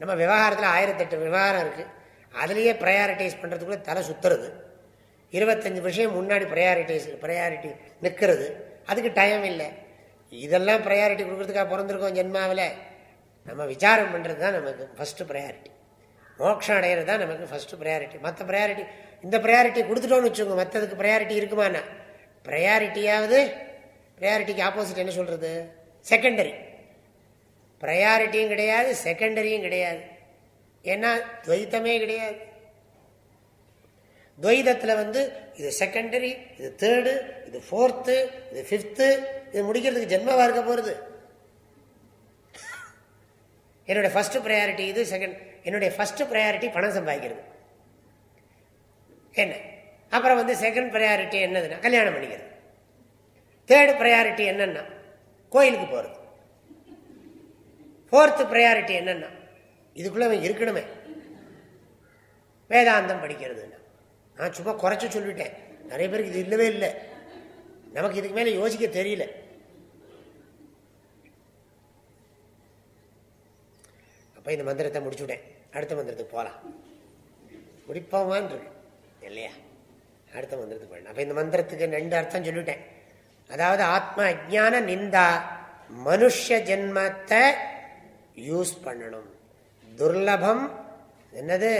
நம்ம விவகாரத்தில் ஆயிரத்தெட்டு விவகாரம் இருக்குது அதுலேயே ப்ரையாரிட்டைஸ் பண்ணுறதுக்குள்ளே தலை சுற்றுறது இருபத்தஞ்சி விஷயம் முன்னாடி ப்ரையாரிட்டைஸ் ப்ரையாரிட்டி நிற்கிறது அதுக்கு டைம் இல்லை. இதெல்லாம் ப்ரையாரிட்டி கொடுக்குறதுக்காக பிறந்திருக்கோம் ஜென்மாவில். நம்ம விசாரம் பண்ணுறது தான் நமக்கு ஃபஸ்ட்டு ப்ரையாரிட்டி மோட்சம் அடையிறது தான் நமக்கு ஃபஸ்ட்டு ப்ரையாரிட்டி மற்ற ப்ரையாரிட்டி இந்த ப்ரையாரிட்டி கொடுத்துட்டோன்னு வச்சுக்கோங்க மற்றதுக்கு ப்ரையாரிட்டி இருக்குமாண்ணா ப்ரையாரிட்டியாவது ப்ரையாரிட்டிக்கு ஆப்போசிட் என்ன சொல்கிறது செகண்டரி ப்ரையாரிட்டியும் கிடையாது செகண்டரியும் கிடையாது. ஏன்னா துவைத்தமே கிடையாது. துவைதத்தில் வந்து இது செகண்டரி இது தேர்டு இது ஃபோர்த்து இது ஃபிஃப்த்து இது முடிக்கிறதுக்கு ஜென்மவாக இருக்க போகிறது என்னுடைய ஃபஸ்ட்டு ப்ரையாரிட்டி இது செகண்ட் என்னுடைய ஃபஸ்ட்டு ப்ரையாரிட்டி பணம் சம்பாதிக்கிறது. என்ன? அப்புறம் வந்து செகண்ட் ப்ரையாரிட்டி என்னதுன்னா கல்யாணம் பண்ணிக்கிறது. தேர்டு ப்ரையாரிட்டி என்னன்னா கோயிலுக்கு போகிறது ஃபோர்த்து ப்ரையாரிட்டி என்னன்னா இதுக்குள்ள அவன் இருக்கணுமே. வேதாந்தம் படிக்கிறதுன்னா. நான் சும்மா குறைச்சி சொல்லிட்டேன். நிறைய பேருக்கு இது இல்லவே இல்லை. நமக்கு இதுக்கு மேலே யோசிக்க தெரியல. அப்போ இந்த மந்திரத்தை முடிச்சுட்டேன். அடுத்த மந்திரத்துக்கு போகலாம் முடிப்போமான் இருக்கு. இல்லையா? அடுத்த மந்திரத்துக்கு போகலாம் அப்போ இந்த மந்திரத்துக்கு ரெண்டு அர்த்தம் சொல்லிவிட்டேன் அதாவது ஆத்ம அஜான நிந்தா மனுஷ ஜென்மத்தை யூஸ் பண்ணணும். துர்லபம் என்னது?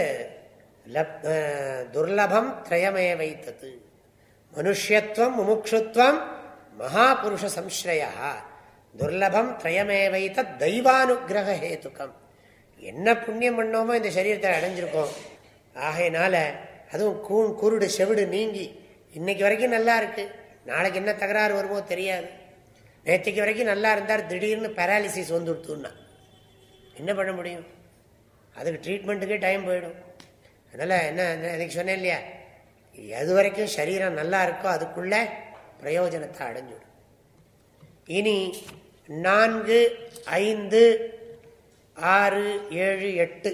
துர்லபம் திரயமே வைத்தது. மனுஷத்துவம் முமுட்சுத்வம் மகாபுருஷ சம்ஸ்ரயா. துர்லபம் திரயமே வைத்த தெய்வானுகிரக ஹேத்துக்கம். என்ன புண்ணியம் பண்ணோமோ இந்த சரீரத்தை அடைஞ்சிருக்கோம். ஆகையினால அதுவும் கூண் குருடு செவிடு நீங்கி இன்னைக்கு வரைக்கும் நல்லா இருக்கு. நாளைக்கு என்ன தகராறு வருமோ தெரியாது. நேற்றுக்கு வரைக்கும் நல்லா இருந்தார். திடீர்னு பேராலிசிஸ் வந்துடுத்துன்னா. என்ன பண்ண முடியும்? அதுக்கு ட்ரீட்மெண்ட்டுக்கே டைம் போயிடும். அதனால் என்ன எனக்கு சொன்னேன் இல்லையா? எது வரைக்கும் சரீரம் நல்லா இருக்கோ அதுக்குள்ள பிரயோஜனத்தை அடைஞ்சிடும். இனி நான்கு ஐந்து ஆறு ஏழு எட்டு.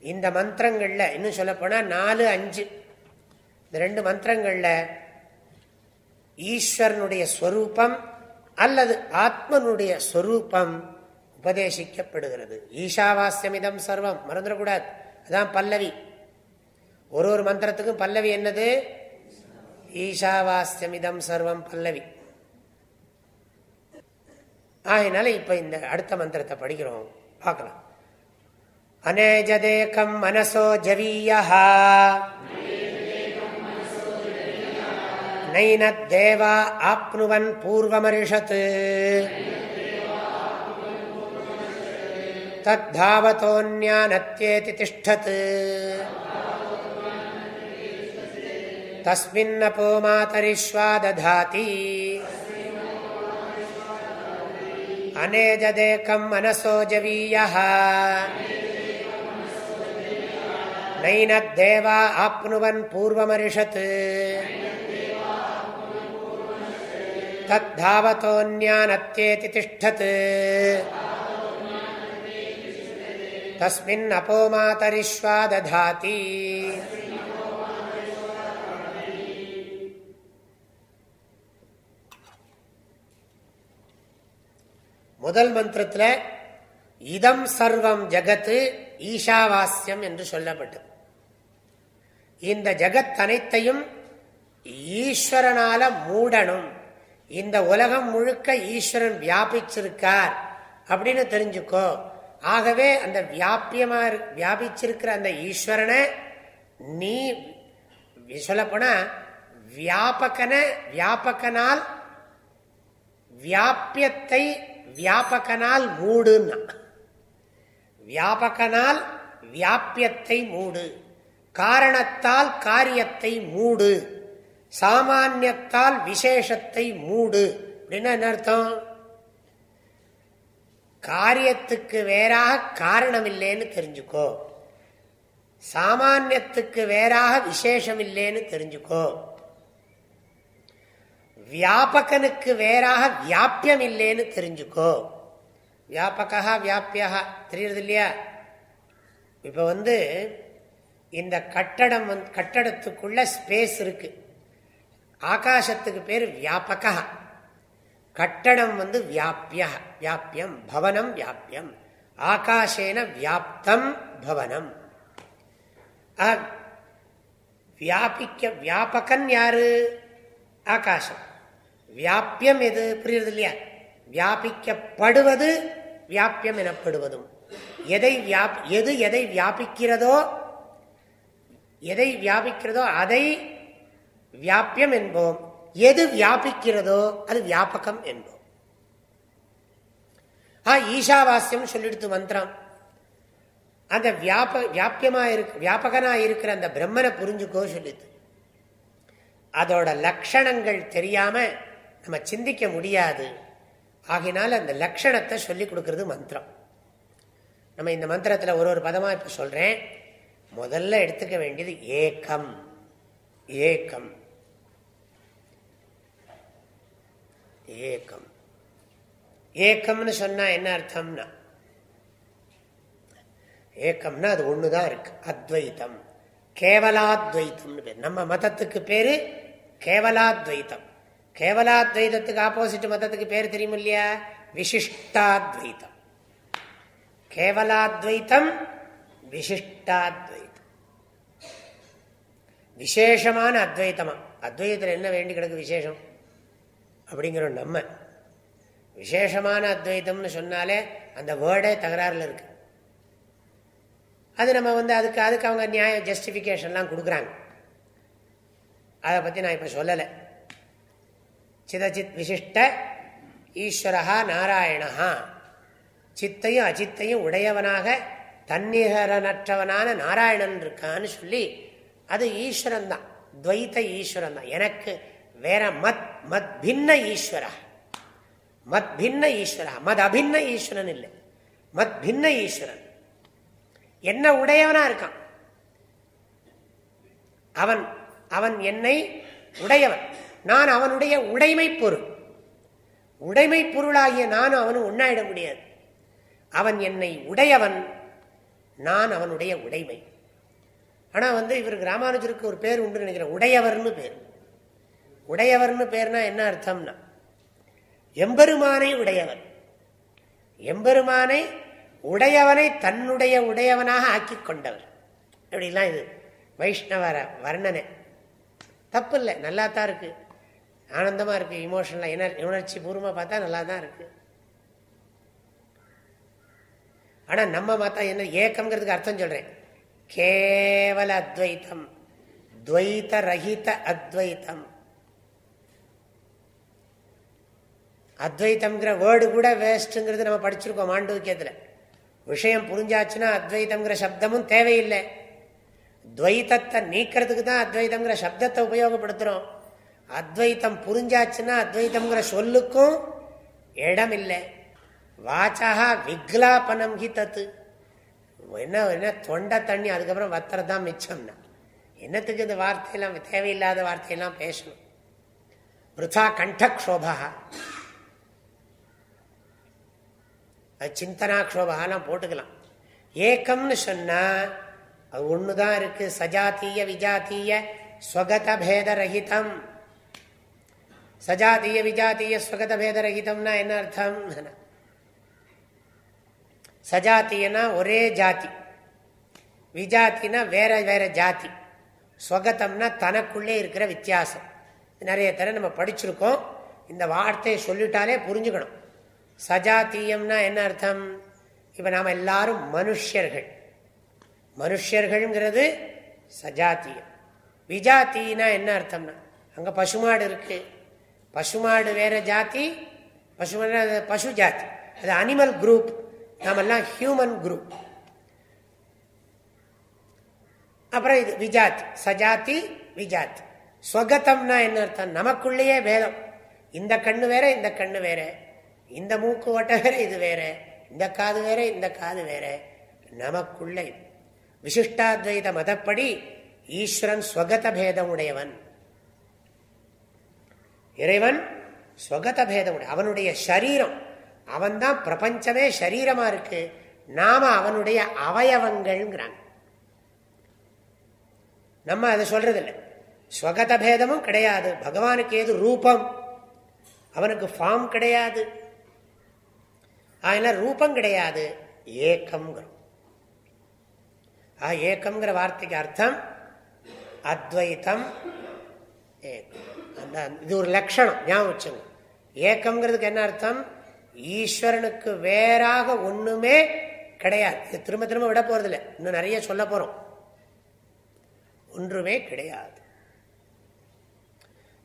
இந்த மந்திரங்களில் இன்னும் சொல்லப்போனால் நாலு அஞ்சு. இந்த ரெண்டு மந்திரங்களில் ஈஸ்வரனுடைய ஸ்வரூபம் அல்லது ஆத்மனுடைய ஸ்வரூபம் உபதேசிக்கப்படுகிறது. ஈஷாவாஸ்யமிதம் சர்வம். மறந்துடக்கூடாது. அதான் பல்லவி. ஒரு ஒரு மந்திரத்துக்கும் பல்லவி என்னது? ஈஷாவாஸ்யமிதம் சர்வம் பல்லவி. ஆகினால இப்ப இந்த அடுத்த மந்திரத்தை படிக்கிறோம். பார்க்கலாம். அனேஜதேகம் மனசோ ஜவீய நைனத்தேவா ஆப்னுவன் பூர்வமரிஷத்து तद्धावतोऽन्यानत्येति तिष्ठत् तस्मिन्नपो मातरिष्वा दधाति अनेजदेकं मनसो जवीयः नैनद्देवा आप्नुवन् पूर्वमरिषत् तद्धावतोऽन्यानत्येति तिष्ठत् तस्मिन्नपो मातरिष्वा दधाति முதல் மந்திரத்தில் இதம் சர்வம் ஜகத்து ஈஷாவாஸ்யம் என்று சொல்லப்பட்டது இந்த ஜகத் அனைத்தையும் ஈஸ்வரனால மூடணும் இந்த உலகம் முழுக்க ஈஸ்வரன் வியாபிச்சிருக்கார் அப்படின்னு தெரிஞ்சுக்கோ ஆகவே அந்த வியாபியமா வியாபிச்சிருக்கிற அந்த ஈஸ்வரனை நீ சொல்லப்போனா வியாபகன வியாபகனால் வியாபியத்தை வியாபகனால் மூடுன்னா. வியாபகனால் வியாபியத்தை மூடு. காரணத்தால் காரியத்தை மூடு. சாமானியத்தால் விசேஷத்தை மூடு. அப்படின்னா என்ன அர்த்தம்? காரியத்துக்கு வேறாக காரணம் இல்லைன்னு தெரிஞ்சுக்கோ. சாமானியத்துக்கு வேறாக விசேஷம் இல்லைன்னு தெரிஞ்சுக்கோ. வியாபகனுக்கு வேறாக வியாபியம் இல்லைன்னு தெரிஞ்சுக்கோ. வியாபகா வியாபியா தெரியுறது இல்லையா இப்ப வந்து இந்த கட்டடம் வந்து கட்டடத்துக்குள்ள ஸ்பேஸ் இருக்கு. ஆகாசத்துக்கு பேர் வியாபகா கட்டடம் வந்து வியாபிய வியாபியம் பவனம் வியாபியம். ஆகாஷேன வியாப்தம் பவனம். வியாபிக்க வியாபகன் யாரு? ஆகாசம். வியாபியம் எது? புரியுறது இல்லையா வியாபிக்கப்படுவது வியாபியம் எனப்படுவதும். எதை வியாப் எது எதை வியாபிக்கிறதோ எதை வியாபிக்கிறதோ அதை வியாபியம் என்போம். எது வியாபிக்கிறதோ அது வியாபகம் என்போம். ஆ ஈஷாவாஸ்யம் சொல்லிடுத்து மந்திரம். அந்த வியாப வியாபியமா இருக்கு வியாபகனா இருக்கிற அந்த பிரம்மனை புரிஞ்சுக்கோ சொல்லிது அதோட லட்சணங்கள் தெரியாம நம்ம சிந்திக்க முடியாது. ஆகினால அந்த லட்சணத்தை சொல்லி கொடுக்கறது மந்திரம். நம்ம இந்த மந்திரத்தில் ஒரு ஒரு பதமாக இப்போ சொல்கிறேன் முதல்ல எடுத்துக்க வேண்டியது ஏக்கம். ஏக்கம். ஏக்கம். ஏக்கம்னு சொன்னா என்ன அர்த்தம்னா? ஏக்கம்னா அது ஒண்ணுதான் இருக்கு. அத்வைத்தம். கேவலாத்வைத்தம்னு பேர். நம்ம மதத்துக்கு பேரு கேவலாத்வைத்தம். கேவலாத்வைதத்துக்கு ஆப்போசிட் மதத்துக்கு பேர் தெரியும் இல்லையா? விசிஷ்டாத்வைத்தம். கேவலாத்வைத்தம் விசிஷ்டாத்வைத்தம். விசேஷமான அத்வைத்தமா? அத்வைதத்தில் என்ன வேண்டி கிடக்கு விசேஷம்? அப்படிங்கிறோம் நம்ம. விசேஷமான அத்வைத்தம்னு சொன்னாலே அந்த வேர்டே தகராறுல இருக்கு. அது நம்ம வந்து அதுக்கு அதுக்கு அவங்க நியாய ஜஸ்டிஃபிகேஷன்லாம் கொடுக்குறாங்க. அதை பற்றி நான் இப்போ சொல்லலை. சிதச்சித் விசிஷ்ட ஈஸ்வரஹா நாராயணஹா. சித்தையும் அச்சித்தையும் உடையவனாக தன்னிகரனற்றவனான நாராயணன் இருக்கான்னு சொல்லி அது ஈஸ்வரன் தான் துவைத்த ஈஸ்வரன் தான் எனக்கு வேற மத் மத் பின்ன ஈஸ்வரா. மத் பின்ன ஈஸ்வரா. மத் அபின்ன ஈஸ்வரன் இல்லை. மத் பின்ன ஈஸ்வரன். என்ன உடையவனா இருக்கான்? அவன் அவன் என்னை உடையவன். நான் அவனுடைய உடைமை பொருள். உடைமை பொருளாகிய நானும் அவனும் ஒன்னாயிட முடியாது. அவன் என்னை உடையவன் நான் அவனுடைய உடைமை. ஆனா வந்து இவர் ராமானுஜருக்கு ஒரு பேர் உண்டு நினைக்கிறேன். உடையவர்னு பேர். உடையவர்னு பேர்னா என்ன அர்த்தம்னா? எம்பெருமானை உடையவன் எம்பெருமானை உடையவனை தன்னுடைய உடையவனாக ஆக்கி கொண்டவர் இப்படிலாம் இது வைஷ்ணவர வர்ணனை. தப்பு இல்லை நல்லா தான் இருக்கு. ஆனந்தமா இருக்கு இமோஷனலா என உணர்ச்சி பூர்வமாக பார்த்தா நல்லா தான் இருக்கு. ஆனா நம்ம பார்த்தா என்ன? ஏக்கம்ங்கிறதுக்கு அர்த்தம் சொல்றேன். கேவல அத்வைத்தம். துவைத ரஹித அத்வைத்தம். அத்வைத்தம்ங்கிற வேர்டு கூட வேஸ்ட்டுங்கிறது நம்ம படிச்சிருக்கோம் மாண்டூக்கியத்தில். விஷயம் புரிஞ்சாச்சுன்னா அத்வைத்தம்ங்கிற சப்தமும் தேவையில்லை. துவைத்தத்தை நீக்கிறதுக்கு தான் அத்வைத்தம்ங்கிற சப்தத்தை உபயோகப்படுத்துகிறோம் அத்வைத்தம் புரிஞ்சாச்சுன்னா அத்வைத்தம்ங்கிற சொல்லுக்கும் இடம் இல்லை வாச்சா விக்லாபனம் ஹி தத்து. என்ன என்ன தொண்டை தண்ணி அதுக்கப்புறம் வத்துறது தான் மிச்சம்னா. என்னத்துக்கு இந்த வார்த்தையெல்லாம் தேவையில்லாத வார்த்தையெல்லாம் பேசணும்? விருதா கண்டக்ஷோபா அது சிந்தனாக்ஷோபாலாம் போட்டுக்கலாம். ஏக்கம்னு சொன்னால் அது ஒண்ணுதான் இருக்கு. சஜாத்திய விஜாத்திய ஸ்வகத பேதரகிதம் சஜாத்திய விஜாத்திய ஸ்வகத பேதரகிதம்னா என்ன அர்த்தம்? சஜாத்தியனா ஒரே ஜாதி. விஜாத்தினா வேற வேற ஜாதி. ஸ்வகதம்னா தனக்குள்ளே இருக்கிற வித்தியாசம். நிறைய தர நம்ம படிச்சிருக்கோம். இந்த வார்த்தையை சொல்லிட்டாலே புரிஞ்சுக்கணும். சஜாத்தியம்னா என்ன அர்த்தம்? இப்ப நாம எல்லாரும் மனுஷர்கள் மனுஷர்கள்ங்கிறது சஜாத்தியம் விஜாத்தினா என்ன அர்த்தம்னா? அங்க பசுமாடு இருக்கு. பசுமாடு வேற ஜாதி பசுமாடு பசு ஜாதி. அது அனிமல் குரூப் நாமெல்லாம் ஹியூமன் குரூப் அப்புறம் இது விஜாத்தி. சஜாத்தி விஜாத்தி. ஸ்வகதம்னா என்ன அர்த்தம்? நமக்குள்ளேயே பேதம் இந்த கண்ணு வேற இந்த கண்ணு வேற. இந்த மூக்கு ஓட்ட வேற இது வேற. இந்த காது வேற இந்த காது வேற. நமக்குள்ள விசிஷ்டாத்வைத மதப்படி ஈஸ்வரன் ஸ்வகத பேதம் உடையவன். இறைவன் ஸ்வகத பேதம் உடைய அவனுடைய சரீரம். அவன்தான் பிரபஞ்சமே சரீரமா இருக்கு. நாம அவனுடைய அவயவங்கள்ங்கிறாங்க. நம்ம அதை சொல்றதில்லை. ஸ்வகத பேதமும் கிடையாது. பகவானுக்கு ஏது ரூபம்? அவனுக்கு ஃபார்ம் கிடையாது. அதனால ரூபம் கிடையாது. ஏக்கம்ங்கிறோம். ஏக்கம்ங்கிற வார்த்தைக்கு அர்த்தம் அத்வைத்தம் இது ஒரு லட்சணம் ஞாபகம் வச்சுங்க. ஏக்கம்ங்கிறதுக்கு என்ன அர்த்தம்? ஈஸ்வரனுக்கு வேறாக ஒண்ணுமே கிடையாது. இது திரும்ப திரும்ப விட போறதில்லை. இன்னும் நிறைய சொல்ல போறோம். ஒன்றுமே கிடையாது.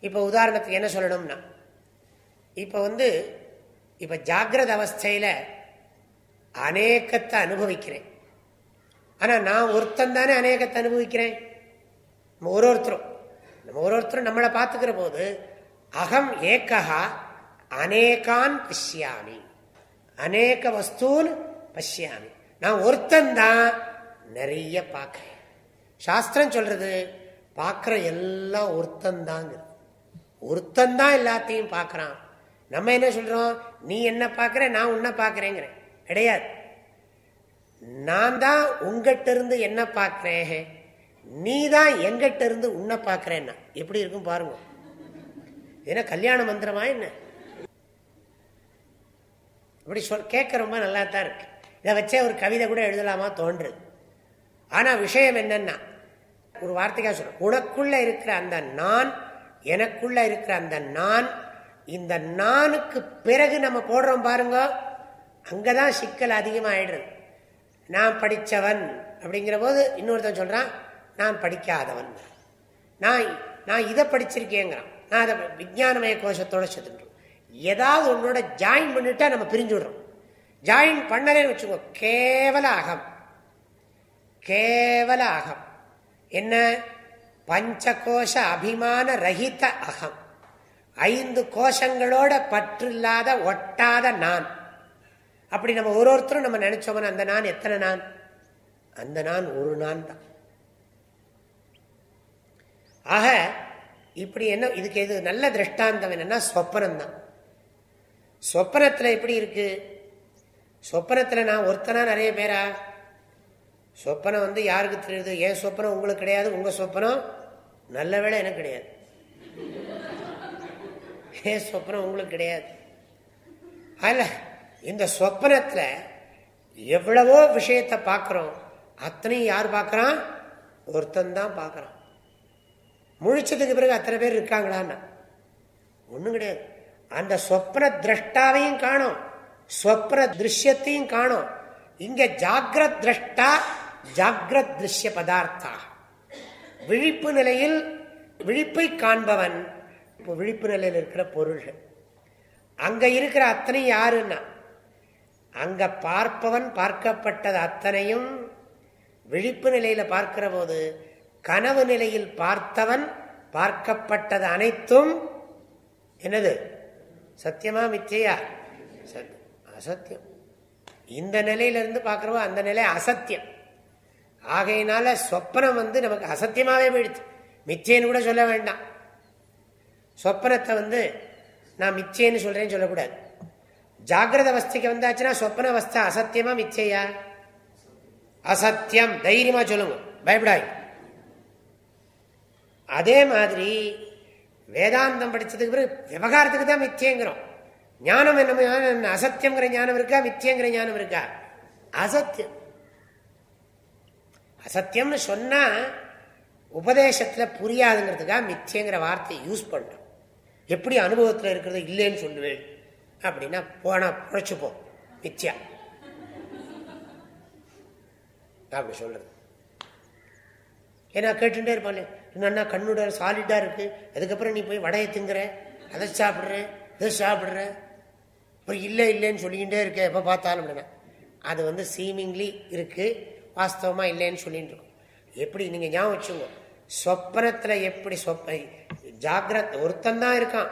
இப்ப உதாரணத்துக்கு என்ன சொல்லணும்னா இப்ப வந்து இப்ப ஜாகிரத அவஸ்தையில அநேகத்தை அனுபவிக்கிறேன். ஆனா நான் ஒருத்தன் தானே அநேகத்தை அனுபவிக்கிறேன்? நம்ம ஒரு ஒருத்தரும் நம்ம ஒரு ஒருத்தரும் நம்மளை பார்த்துக்கிற போது அகம் ஏக்கா அநேகான் பசியாமி அநேக வஸ்தூன் பசியாமி நான் ஒருத்தன் தான் நிறைய பார்க்கிறேன். சாஸ்திரம் சொல்றது பார்க்குற எல்லாம் ஒருத்தன் தாங்க ஒருத்தன் தான் எல்லாத்தையும் பார்க்கறான். நம்ம என்ன சொல்றோம்? நீ என்ன பார்க்கற நான் உன்ன பார்க்கறேங்கிற கிடையாது. நான் தான் உங்ககிட்ட இருந்து என்ன பார்க்கிறேன்? நீ தான் எங்கிட்ட இருந்து உன்னை பார்க்கிறேன்னா. எப்படி இருக்கும் பாருங்க. ஏன்னா கல்யாண மந்திரமா என்ன? இப்படி சொல் கேட்க ரொம்ப நல்லா தான் இருக்கு. இதை வச்சே ஒரு கவிதை கூட எழுதலாமா தோன்றுது. ஆனா விஷயம் என்னன்னா ஒரு வார்த்தைக்காக சொல்ற உனக்குள்ள இருக்கிற அந்த நான் எனக்குள்ள இருக்கிற அந்த நான் இந்த நானுக்கு பிறகு நம்ம போடுறோம் பாருங்க அங்கதான் சிக்கல் அதிகமாயிடுறது நான் படித்தவன் அப்படிங்கிற போது இன்னொருத்தன் சொல்றான் நான் படிக்காதவன். நான் நான் இதை படிச்சிருக்கேங்கிறான். நான் அதை விஜயானமய கோஷத்தோட சேர்த்துன்றோம் ஏதாவது உன்னோட ஜாயின் பண்ணிட்டா நம்ம பிரிஞ்சு விடுறோம் ஜாயின் பண்ணலன்னு வச்சுக்கோ கேவல அகம் கேவல அகம் என்ன? பஞ்சகோஷ அபிமான ரஹித அகம். ஐந்து கோஷங்களோட பற்று இல்லாத ஒட்டாத நான். அப்படி நம்ம ஒரு ஒருத்தரும் நம்ம நினைச்சோம்னா அந்த நான் எத்தனை நான்? அந்த நான் ஒரு நான் தான். ஆக இப்படி என்ன இதுக்கு எது நல்ல திருஷ்டாந்தம் என்னன்னா சொப்பனம் தான் சொப்பனத்தில் எப்படி இருக்கு? சொப்பனத்தில் நான் ஒருத்தனா நிறைய பேரா? சொப்பனம் வந்து யாருக்கு தெரியுது? ஏன் சொப்பனம் உங்களுக்கு கிடையாது? உங்கள் சொப்பனம் நல்ல வேலை எனக்கு கிடையாது. ஏ சொப்னம் உங்களுக்கு கிடையாது. அல்ல இந்த சொப்பனத்தில் எவ்வளவோ விஷயத்தை பார்க்குறோம் அத்தனையும் யார் பார்க்குறான் ஒருத்தன் தான் பார்க்குறான் முழிச்சதுக்கு பிறகு அத்தனை பேர் இருக்காங்களான்னு? ஒன்றும் கிடையாது. அந்த சொப்ன திரஷ்டாவையும் காணும். சொப்ன திருஷ்யத்தையும் காணும். இங்க ஜாகிரத் திரஷ்டா ஜாகிரத் திருஷ்ய பதார்த்தா. விழிப்பு நிலையில் விழிப்பை காண்பவன் இப்போ விழிப்பு நிலையில் இருக்கிற பொருள்கள். அங்கே இருக்கிற அத்தனை யாருன்னா அங்கே பார்ப்பவன் பார்க்கப்பட்டது அத்தனையும் விழிப்பு நிலையில் பார்க்கிற போது கனவு நிலையில் பார்த்தவன் பார்க்கப்பட்டது அனைத்தும் என்னது? சத்தியமா மிச்சையா அசத்தியம். இந்த நிலையிலிருந்து பார்க்குறவோ அந்த நிலை அசத்தியம். ஆகையினால சொப்பனம் வந்து நமக்கு அசத்தியமாகவே போயிடுச்சு. மிச்சேன்னு கூட சொல்ல வேண்டாம். சொப்பனத்தை வந்து நான் மிச்சேன்னு சொல்றேன்னு சொல்லக்கூடாது. ஜாகிரத அவஸ்தைக்கு வந்தாச்சுன்னா சொப்பன அவஸ்தை அசத்தியமா மிச்சையா? அசத்தியம். தைரியமா சொல்லுங்க. பயப்படாய் அதே மாதிரி வேதாந்தம் படித்ததுக்கு பிறகு விவகாரத்துக்கு தான் மித்தியங்கிறோம் ஞானம் என்ன? அசத்தியங்கிற ஞானம் இருக்கா? மித்தியங்கிற ஞானம் இருக்கா? அசத்தியம். அசத்தியம்னு சொன்னா உபதேசத்துல புரியாதுங்கிறதுக்காக மித்தியங்கிற வார்த்தையை யூஸ் பண்றோம். எப்படி அனுபவத்தில் இருக்கிறது இல்லைன்னு சொல்லுவேன். அப்படின்னா போனா புழைச்சுப்போம். மித்தியா அப்படி சொல்றது. ஏன்னா கேட்டுட்டே இருப்பாங்க என்னன்னா கண்ணுட சாலிட்டா இருக்கு. அதுக்கப்புறம் நீ போய் வடையை திங்குற. அதை சாப்பிட்ற. இதை சாப்பிட்ற. அப்புறம் இல்லை இல்லைன்னு சொல்லிக்கிட்டே இருக்க. எப்போ பார்த்தாலும் அப்படின்னா. அது வந்து சீமிங்லி இருக்கு. வாஸ்தவமாக இல்லைன்னு சொல்லிட்டு இருக்கும். எப்படி நீங்கள் ஞாபகம் வச்சுங்க சொப்பனத்தில் எப்படி சொப்ப ஜாகிரத் ஒருத்தன் தான் இருக்கான்.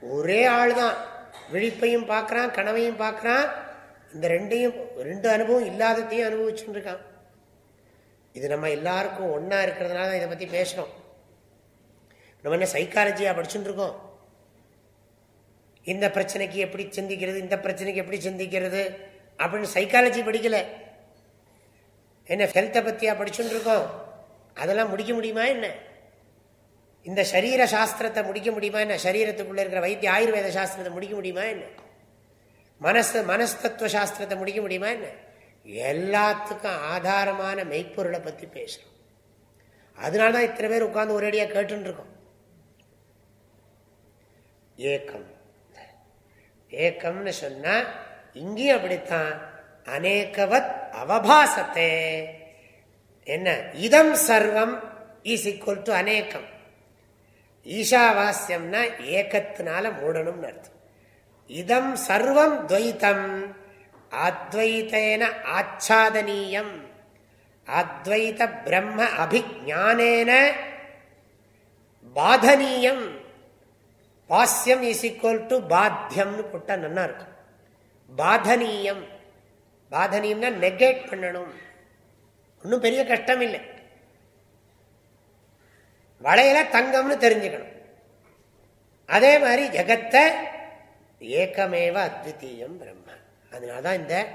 ஒரே ஆள் தான் விழிப்பையும் பார்க்கறான் கனவையும் பார்க்கறான். இந்த ரெண்டையும் ரெண்டு அனுபவம் இல்லாததையும் அனுபவிச்சுட்டு இருக்கான் இது நம்ம எல்லாருக்கும் ஒன்னா இருக்கிறதுனால தான் இதை பத்தி பேசுறோம் நம்ம என்ன சைக்காலஜியா படிச்சுட்டு இருக்கோம் இந்த பிரச்சனைக்கு எப்படி சிந்திக்கிறது இந்த பிரச்சனைக்கு எப்படி சிந்திக்கிறது அப்படின்னு சைக்காலஜி படிக்கல. என்ன ஹெல்த்தை பத்தியா படிச்சுட்டு இருக்கோம் அதெல்லாம் முடிக்க முடியுமா என்ன? இந்த சரீர சாஸ்திரத்தை முடிக்க முடியுமா என்ன? சரீரத்துக்குள்ள இருக்கிற வைத்திய ஆயுர்வேத சாஸ்திரத்தை முடிக்க முடியுமா என்ன? மனசு மனஸ்தத்துவ சாஸ்திரத்தை முடிக்க முடியுமா என்ன? எல்லாத்துக்கும் ஆதாரமான மெய்ப்பொருளை பத்தி பேசுறோம். அதனாலதான் இத்தனை பேர் உட்கார்ந்து ஒரேடியா கேட்டுருக்கோம் ஏக்கம். ஏக்கம்னு சொன்னா இங்கேயும் அப்படித்தான். அநேகவத் அவபாசத்தே. என்ன? இதம் சர்வம் இஸ் ஈக்குவல் டு அநேகம் ஈஷாவாஸ்யம்னா ஏக்கத்தினால மூடணும்னு அர்த்தம். இதம் சர்வம் துவைத்தம். அத்வைத்தேன ஆச்சாதனீயம். அத்வைத பிரம்ம அபிஜானேன பாதனீயம். பாஸ்யம் இஸ் ஈக்குவல் டு பாத்தியம்னு போட்டா நல்லா இருக்கும். பாதனீயம். பாதனியம்னா நெகேட் பண்ணணும். ஒன்றும் பெரிய கஷ்டம் இல்லை வளையல தங்கம்னு தெரிஞ்சுக்கணும். அதே மாதிரி ஜெகத்தை ஏக்கமேவ அத்விதீயம் பிரம்ம. அதனாலதான் இந்த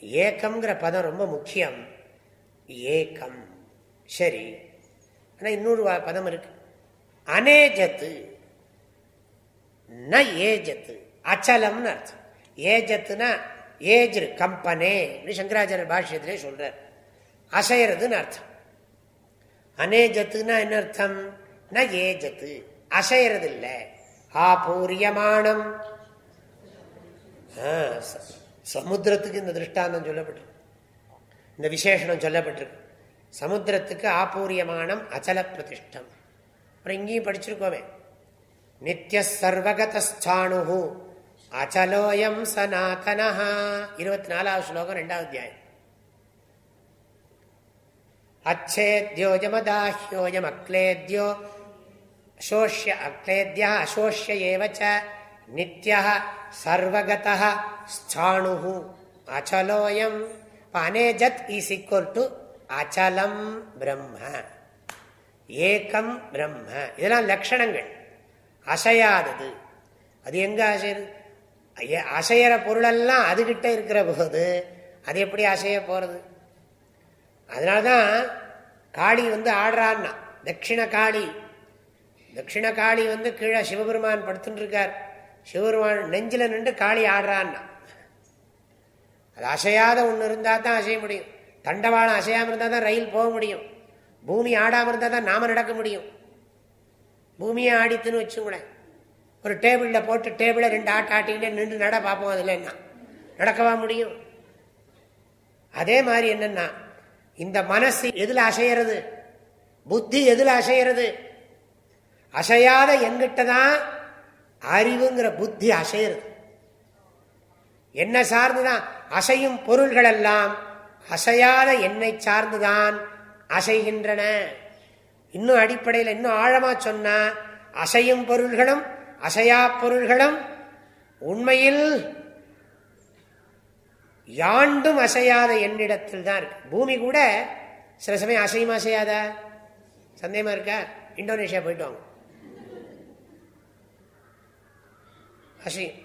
ஏக்கம்ங்கிற பதம் ரொம்ப முக்கியம். ஏக்கம். சரி. ஆனால் இன்னொரு பதம் இருக்கு. அனேஜத்து ந ஏஜத்து. அச்சலம்னு அர்த்தம். ஏஜத்துனா ஏஜ் கம்பனே. சங்கராச்சாரிய பாஷ்யத்திலே சொல்றார். அசைறதுன்னு அர்த்தம். அநேஜத்துனா என்ன அர்த்தம்? ந ஏஜத்து. அசையறது இல்லை ஆபூரியமானம் சமுத்திரத்துக்கு இந்த திருஷ்டாந்தம் சொல்லப்பட்டிருக்கு. இந்த விசேஷனம் சொல்லப்பட்டிருக்கு. சமுத்திரத்துக்கு ஆபூரியமானம் அச்சல பிரதிஷ்டம் அப்புறம் இங்கேயும் படிச்சிருக்கோமே. நித்திய சர்வகதானு அச்சலோயம் சனாதனா இருபத்தி நாலாவது ஸ்லோகம் ரெண்டாவது அத்தியாயம். अच्छेद्योजमदाह्योऽयम् अक्लेद्यो शोष्य अक्लेद्यः अशोष्य एव च नित्यः सर्वगतः स्थाणुः अचलोऽयम् अनेजत् ईस् इक्वल् टु அச்சலம் பிரம்ம ஏக்கம் பிரம்ம இதெல்லாம் லட்சணங்கள் அசையாதது அது எங்க அசைறது அசையிற பொருளெல்லாம் அதுகிட்ட இருக்கிற போது அது எப்படி அசைய அதனால்தான் காளி வந்து ஆடுறான்னா. தட்சிண காளி. தட்சிண காளி வந்து கீழே சிவபெருமான் படுத்துட்டு இருக்கார் சிவபெருமான் நெஞ்சில நின்று காளி ஆடுறான்னா. அது அசையாத ஒன்று இருந்தால் தான் அசைய முடியும். தண்டவாளம் அசையாமல் இருந்தால் தான் ரயில் போக முடியும். பூமி ஆடாமல் இருந்தால் தான் நாம நடக்க முடியும். பூமியை ஆடித்துன்னு வச்சுக்கூடேன் ஒரு டேபிளில் போட்டு டேபிளை ரெண்டு ஆட்டை ஆட்டிக்கிட்டே நின்று நட பார்ப்போம் அதில் என்ன. நடக்கவா முடியும்? அதே மாதிரி என்னென்னா இந்த மனசு எதில் அசைகிறது புத்தி எதில் அசையிறது? அசையாத எங்கிட்ட தான் அறிவுங்கிற புத்தி அசையிறது. என்ன சார்ந்துதான் அசையும் பொருள்கள் எல்லாம் அசையாத என்னை சார்ந்துதான் அசைகின்றன. இன்னும் அடிப்படையில் இன்னும் ஆழமா சொன்னா அசையும் பொருள்களும் அசையா பொருள்களும் உண்மையில் யாண்டும் அசையாத என்னிடத்தில் தான் இருக்கு. பூமி கூட சில சமயம் அசையுமா அசையாத? சந்தேகமா இருக்கா? இந்தோனேஷியா போயிட்டு அசையும்.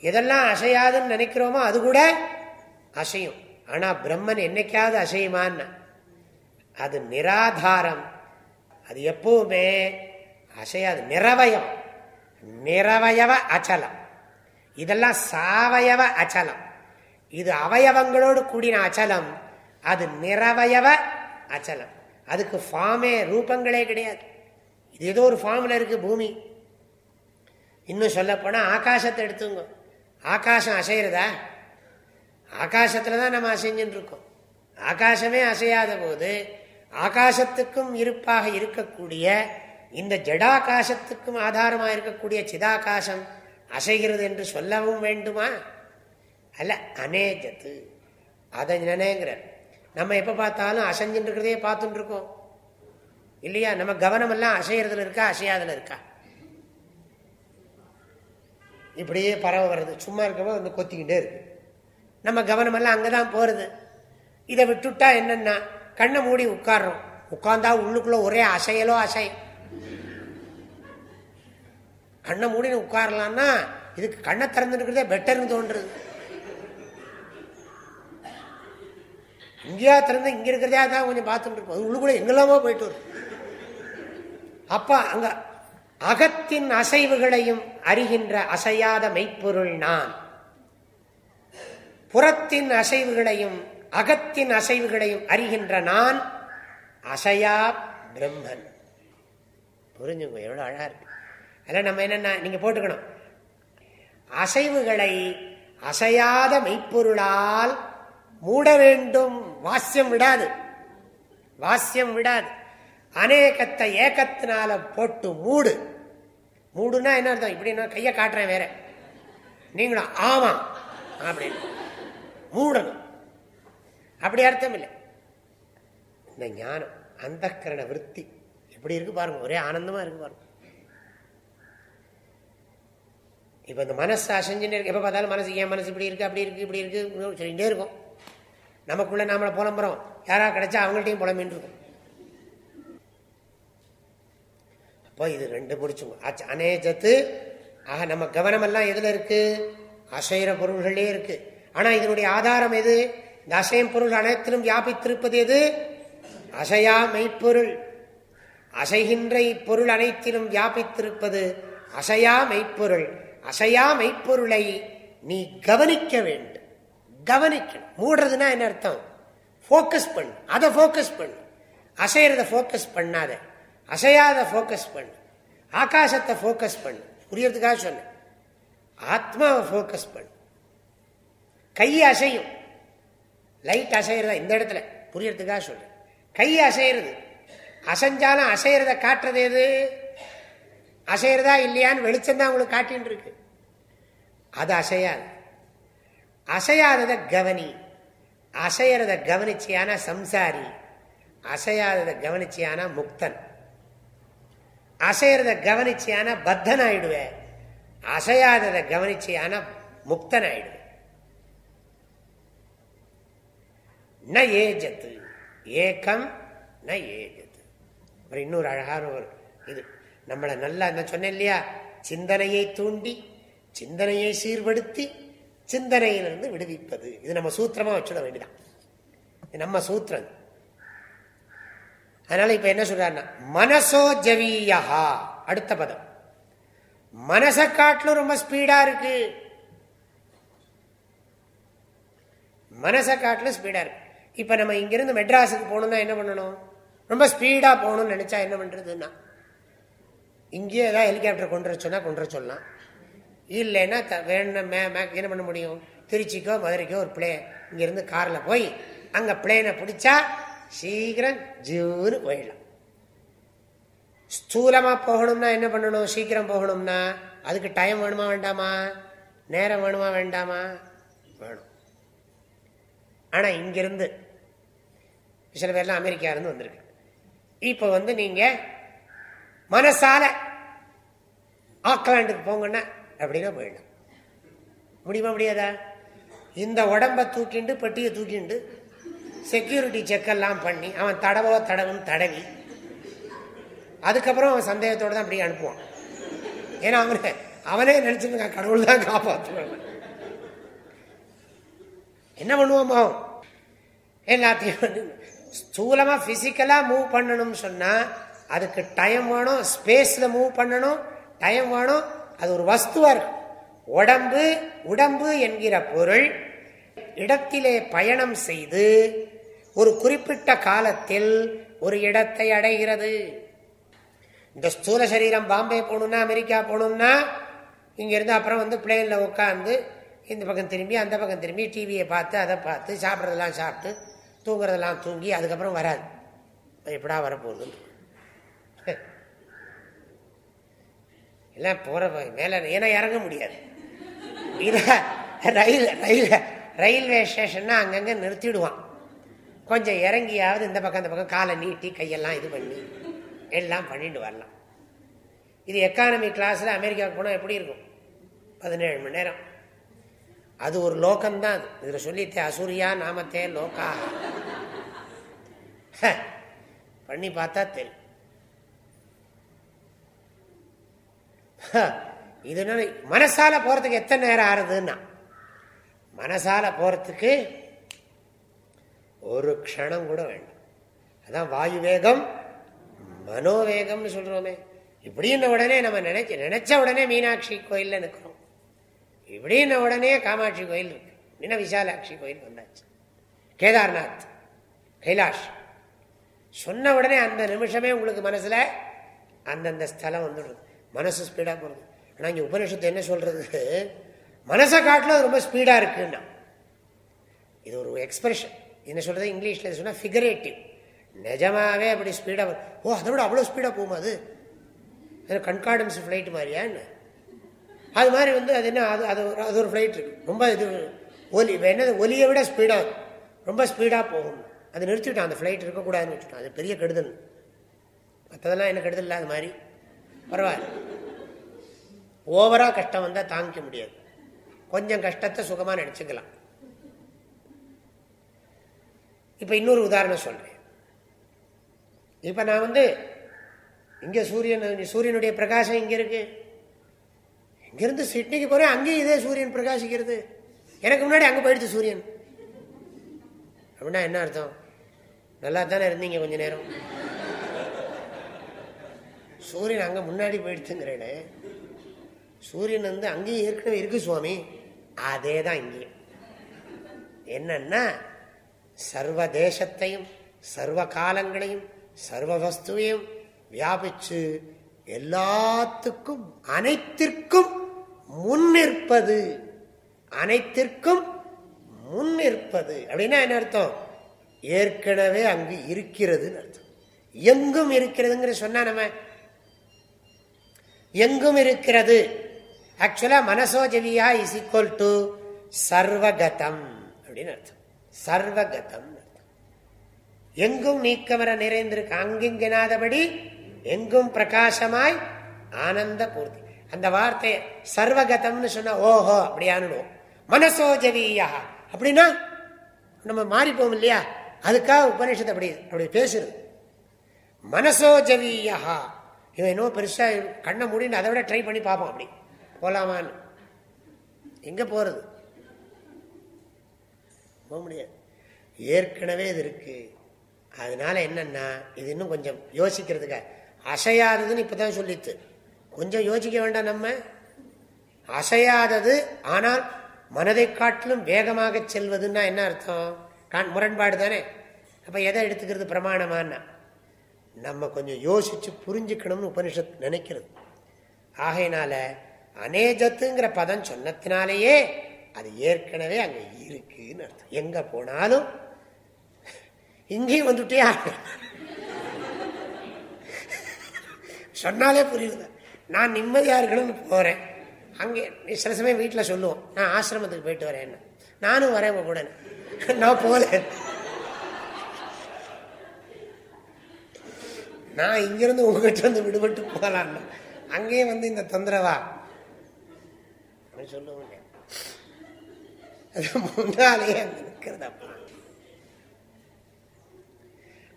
எதெல்லாம் அசையாதுன்னு நினைக்கிறோமோ அது கூட அசையும். ஆனா பிரம்மன் என்னைக்காவது அசையுமான்னு அது நிராதாரம். அது எப்பவுமே அசையாது. நிறவயம் நிறவயவ அச்சலம். இதெல்லாம் சாவயவ அச்சலம். இது அவயவங்களோடு கூடின அச்சலம். அது நிறவயவ அச்சலம். அதுக்கு ஃபார்மே ரூபங்களே கிடையாது. இது ஏதோ ஒரு ஃபார்மில் இருக்கு பூமி. இன்னும் சொல்லப்போனால் ஆகாசத்தை எடுத்துங்க. ஆகாசம் அசைகிறதா ஆகாசத்தில் தான் நம்ம அசைஞ்சுட்டு இருக்கோம் ஆகாசமே அசையாத போது ஆகாசத்துக்கும் இருப்பாக இருக்கக்கூடிய இந்த ஜடாகாசத்துக்கும் ஆதாரமாக இருக்கக்கூடிய சிதாகாசம் அசைகிறது என்று சொல்லவும் வேண்டுமா? அல்ல அநேஜத்து அதை நினைங்கிற நம்ம எப்போ பார்த்தாலும் அசைஞ்சுட்டு இருக்கிறதே பார்த்துட்டு இருக்கோம் இல்லையா? நம்ம கவனம் எல்லாம் அசையறதுல இருக்கா அசையாதுல இருக்கா? இப்படியே பறவை வருது. சும்மா இருக்கவங்க வந்து கொத்திக்கிட்டே இருக்கு. நம்ம கவனமெல்லாம் அங்கே தான் போகிறது இதை விட்டுட்டா என்னென்னா கண்ணை மூடி உட்காடுறோம் உட்காந்தா உள்ளுக்குள்ள ஒரே அசையலோ அசை. கண்ணை மூடின்னு உட்காரலான்னா இதுக்கு கண்ணை திறந்துருக்கிறதே பெட்டர்னு தோன்றுறது. இங்கேயா திறந்து இங்க இருக்கிறதா தான் கொஞ்சம் பார்த்துட்டு இருப்போம் உள்ளுக்குள்ள எங்கெல்லாமோ போயிட்டு வரும். அப்ப அங்க அகத்தின் அசைவுகளையும் அறிகின்ற அசையாத மெய்ப்பொருள் நான். புறத்தின் அசைவுகளையும் அகத்தின் அசைவுகளையும் அறிகின்ற நான் அசையா பிரம்மன். புரிஞ்சுங்க எவ்வளவு அழகா இருக்கு. அதெல்லாம் நம்ம என்னென்ன நீங்க போட்டுக்கணும். அசைவுகளை அசையாத மெய்ப்பொருளால் மூட வேண்டும் வாசியம் விடாது. வாசியம் விடாது. அநேகத்தை ஏக்கத்தினால போட்டு மூடு. மூடுனா என்ன அர்த்தம்? இப்படி நான் கையை காட்டுறேன் வேற. நீங்களும் ஆமா. அப்படின்னு. மூடணும். அப்படி அர்த்தம் இல்லை. இந்த ஞானம் அந்த கரண விற்பி எப்படி இருக்கு பாருங்க? ஒரே ஆனந்தமா இருக்கு பாருங்க. இப்ப இந்த மனசு அசைஞ்சுன்னு இருக்கு. எப்ப பார்த்தாலும் மனசு என் மனசு இப்படி இருக்கு அப்படி இருக்கு இப்படி இருக்கு சொல்லிகிட்டே இருக்கும் நமக்குள்ள நாமளை புலம்புறோம். யாராவது கிடைச்சா அவங்கள்ட்டையும் புலம்பின்னு இருக்கும் அப்போ இது ரெண்டு முடிச்சுங்க அநேஜத்து ஆக நம்ம கவனம் எல்லாம் எதுல இருக்கு? அசைற பொருள்களே இருக்கு. ஆனா இதனுடைய ஆதாரம் எது? இந்த அசையும் பொருள் அனைத்திலும் வியாபித்திருப்பது எது? அசையா மெய்ப்பொருள். அசைகின்ற இப்பொருள் அனைத்திலும் வியாபித்திருப்பது அசையா மெய்ப்பொருள். அசையா மெய்ப்பொருளை நீ கவனிக்க வேண்டும். கவனிக்கணும். மூடுறதுன்னா என்ன அர்த்தம்? ஃபோக்கஸ் பண்ணு. அதை ஃபோக்கஸ் பண்ணு. அசைறத ஃபோக்கஸ் பண்ணாத. அசையாத ஃபோக்கஸ் பண்ணு. ஆகாசத்தை ஃபோக்கஸ் பண்ணு. புரியறதுக்காக சொன்ன ஆத்மாவை ஃபோக்கஸ் பண்ணு. கை அசையும். லைட் அசைறதா இந்த இடத்துல. புரியறதுக்காக சொல்றேன் கை அசைறது அசைஞ்சாலும் அசைறத காட்டுறது எது? அசைறதா இல்லையான்னு வெளிச்சம் தான் உங்களுக்கு காட்டின்னு இருக்கு. அது அசையாது. அசையாததை கவனி. அசையறத கவனிச்சியான சம்சாரி. அசையாததை கவனிச்சியான முக்தன். அசையறத கவனிச்சியான பத்தன் ஆயிடுவேன் அசையாததை கவனிச்சியான முக்தன் ஆயிடுவேன் ந ஏஜத்து. ஏக்கம் ந ஏஜத்து. அப்புறம் இன்னொரு அழகான ஒரு இது. நம்மளை நல்லா நான் சொன்னேன் இல்லையா? சிந்தனையை தூண்டி சிந்தனையை சீர்படுத்தி சிந்தனையிலிருந்து விடுவிப்பது. இது நம்ம சூத்திரமா வச்சுட வேண்டிதான் இது நம்ம சூத்திரம் அதனால இப்ப என்ன சொல்றாருன்னா மனசோ ஜவியா அடுத்த பதம். மனசை காட்டிலும் ரொம்ப ஸ்பீடா இருக்கு. மனசை காட்டிலும் ஸ்பீடா இருக்கு. இப்ப நம்ம இங்கிருந்து மெட்ராஸுக்கு போகணும்னா என்ன பண்ணணும்? ரொம்ப ஸ்பீடா போகணும்னு நினைச்சா என்ன பண்றதுன்னா இங்கேயே ஏதாவது ஹெலிகாப்டர் கொண்டு வர சொன்னா கொண்டு வர சொல்லலாம். இல்லைன்னா வேணும் என்ன பண்ண முடியும்? திருச்சிக்கோ மதுரைக்கோ ஒரு பிளேன் இங்கிருந்து காரில் போய் அங்கே பிளேனை பிடிச்சா சீக்கிரம் ஜூன்னு போயிடலாம். ஸ்தூலமாக போகணும்னா என்ன பண்ணணும்? சீக்கிரம் போகணும்னா அதுக்கு டைம் வேணுமா வேண்டாமா? நேரம் வேணுமா வேண்டாமா? வேணும். ஆனால் இங்கிருந்து சில பேர்லாம் அமெரிக்கா இருந்து வந்திருக்கு. இப்போ வந்து நீங்கள் மனசால ஆக்லாண்டுக்கு போங்கன்னா அப்படின்னா போயிடலாம் முடியுமா முடியாதா? இந்த உடம்ப தூக்கிண்டு பெட்டியை தூக்கிண்டு செக்யூரிட்டி செக்கெல்லாம் பண்ணி அவன் தடவோ தடவுன்னு தடவி அதுக்கப்புறம் அவன் சந்தேகத்தோடு தான் அப்படியே அனுப்புவான். ஏன்னா அவனை அவனே நினைச்சிருக்க கடவுள் தான் காப்பாற்றுவான் என்ன பண்ணுவோமோ? எல்லாத்தையும் ஸ்தூலமாக ஃபிசிக்கலாக மூவ் பண்ணணும்னு சொன்னால் அதுக்கு டைம் வேணும் ஸ்பேஸில் மூவ் பண்ணணும் டைம் வேணும் அது ஒரு வஸ்துவா இருக்கும் உடம்பு உடம்பு என்கிற பொருள் இடத்திலே பயணம் செய்து ஒரு குறிப்பிட்ட காலத்தில் ஒரு இடத்தை அடைகிறது. இந்த ஸ்தூல சரீரம் பாம்பே போகணும்னா அமெரிக்கா போகணும்னா இங்கிருந்து அப்புறம் வந்து பிளேனில் உட்காந்து இந்த பக்கம் திரும்பி அந்த பக்கம் திரும்பி டிவியை பார்த்து அதை பார்த்து சாப்பிட்றதெல்லாம் சாப்பிட்டு தூங்குறதெல்லாம் தூங்கி அதுக்கப்புறம் வராது. எப்படா வரப்போகுதுன்னு. எல்லாம் போகிற மேலே ஏன்னா இறங்க முடியாது. இதை ரயில் ரயில் ரயில்வே ஸ்டேஷன்னா அங்கங்கே நிறுத்திடுவான். கொஞ்சம் இறங்கியாவது இந்த பக்கம் இந்த பக்கம் காலை நீட்டி கையெல்லாம் இது பண்ணி எல்லாம் பண்ணிட்டு வரலாம். இது எக்கானமி கிளாஸில் அமெரிக்காவுக்கு போனால் எப்படி இருக்கும்? பதினேழு மணி நேரம். அது ஒரு லோக்கம்தான் அது. இதில் சொல்லித்தே அசூரியா நாமத்தே லோகா. பண்ணி பார்த்தா தெரியும் இது மனசால போறதுக்கு எத்தனை நேரம் ஆறுதுன்னா? மனசால போறதுக்கு ஒரு க்ஷணம் கூட வேண்டாம். அதான் வாயு வேகம் மனோவேகம்னு சொல்றோமே. இப்படின்ன உடனே நம்ம நினைச்ச நினைச்ச உடனே மீனாட்சி கோயில்ல நிற்கிறோம் இப்படின்ன உடனே காமாட்சி கோயில் இருக்கு. இன்னும் விசாலாட்சி கோயில் வந்தாச்சு. கேதார்நாத் கைலாஷ். சொன்ன உடனே அந்த நிமிஷமே உங்களுக்கு மனசுல அந்தந்த ஸ்தலம் வந்துடுது. மனசு ஸ்பீடாக போகிறது ஆனால் இங்கே உபநிஷத்து என்ன சொல்கிறது மனசை காட்டில் ரொம்ப ஸ்பீடாக இருக்குன்னா. இது ஒரு எக்ஸ்பிரஷன் என்ன சொல்கிறது இங்கிலீஷில் சொன்னால் ஃபிகரேட்டிவ் நிஜமாகவே அப்படி ஸ்பீடாக வரும் ஓ அதை விட அவ்வளோ ஸ்பீடாக போகும் அது? கண்கார்டன்ஸ் ஃப்ளைட் மாதிரியான்னு அது மாதிரி வந்து அது என்ன அது அது ஒரு அது ஒரு ஃப்ளைட் இருக்குது ரொம்ப இது ஒலி என்னது? ஒலியை விட ஸ்பீடாக ரொம்ப ஸ்பீடாக போகும். அது நிறுத்திவிட்டான். அந்த ஃப்ளைட் இருக்கக்கூடாதுன்னு வச்சுட்டான் அது பெரிய கெடுதல். மற்றதெல்லாம் என்ன கெடுதல் இல்லாத மாதிரி. பரவாயில்ல. ஓவரா கஷ்டம் வந்தால் தாங்கிக்க முடியாது. கொஞ்சம் கஷ்டத்தை சுகமாக நினச்சிக்கலாம். இப்போ இன்னொரு உதாரணம் சொல்கிறேன் இப்போ நான் வந்து இங்கே சூரியன் சூரியனுடைய பிரகாசம் இங்கே இருக்கு. இங்கிருந்து சிட்னிக்கு போகிறேன் அங்கேயும் இதே சூரியன் பிரகாசிக்கிறது. எனக்கு முன்னாடி அங்கே போயிடுச்சு சூரியன். அப்படின்னா என்ன அர்த்தம்? நல்லா தானே இருந்தீங்க கொஞ்ச நேரம். சூரியன் அங்கே முன்னாடி போயிடுச்சுங்கிறேனே. சூரியன் வந்து அங்கேயும் ஏற்கனவே இருக்கு சுவாமி. அதே தான் இங்கேயும் என்னன்னா சர்வ தேசத்தையும் சர்வ காலங்களையும் சர்வ வஸ்துவையும் வியாபிச்சு எல்லாத்துக்கும் அனைத்திற்கும் முன்னிற்பது அனைத்திற்கும் முன்னிற்பது அப்படின்னா என்ன அர்த்தம்? ஏற்கனவே அங்கு இருக்கிறதுன்னு அர்த்தம். எங்கும் இருக்கிறதுங்கிற சொன்னா நம்ம எங்கும் இருக்கிறது. ஆக்சுவலா மனசோஜவியா இஸ் ஈக்குவல் டு சர்வகதம் அப்படின்னு அர்த்தம். சர்வகதம் எங்கும் நீக்கமர நிறைந்திருக்க அங்கிங்கினாதபடி எங்கும் பிரகாசமாய் ஆனந்த பூர்த்தி. அந்த வார்த்தை சர்வகதம்னு சொன்னா ஓஹோ அப்படியானுடுவோம் மனசோஜவியா அப்படின்னா நம்ம மாறிப்போம் இல்லையா? அதுக்காக உபனிஷத்து அப்படி அப்படி பேசுறது. மனசோஜவியா இவன் இன்னும் பெருசாக கண்ணை மூடின்னு அதை விட ட்ரை பண்ணி பார்ப்போம் அப்படி. போகலாமான்னு எங்கே போகிறது போக முடியாது. ஏற்கனவே இது இருக்குது அதனால என்னன்னா இது இன்னும் கொஞ்சம் யோசிக்கிறதுக்க அசையாததுன்னு இப்பதான் சொல்லித்து கொஞ்சம் யோசிக்க வேண்டாம் நம்ம. அசையாதது ஆனால் மனதை காட்டிலும் வேகமாக செல்வதுன்னா என்ன அர்த்தம்? முரண்பாடு தானே அப்போ எதை எடுத்துக்கிறது பிரமாணமானா நம்ம கொஞ்சம் யோசிச்சு புரிஞ்சுக்கணும்னு உபனிஷத் நினைக்கிறது. ஆகையினால அநேஜத்துங்கிற பதம் சொன்னத்தினாலேயே அது ஏற்கனவே அங்க இருக்குன்னு அர்த்தம். எங்க போனாலும் இங்கேயும் வந்துட்டே சொன்னாலே புரியுது. நான் நிம்மதியா இருக்கணும்னு போறேன். அங்கே சில சமயம் வீட்டில் சொல்லுவோம் நான் ஆசிரமத்துக்கு போயிட்டு வரேன் நானும் வரேன் உங்க கூட. நான் போகல. நான் இங்கிருந்து உங்ககிட்ட வந்து விடுபட்டு போகலாம் அங்கேயே வந்து இந்த தொந்தரவா? சொல்ல முடியாது முன்னாலேயே அங்க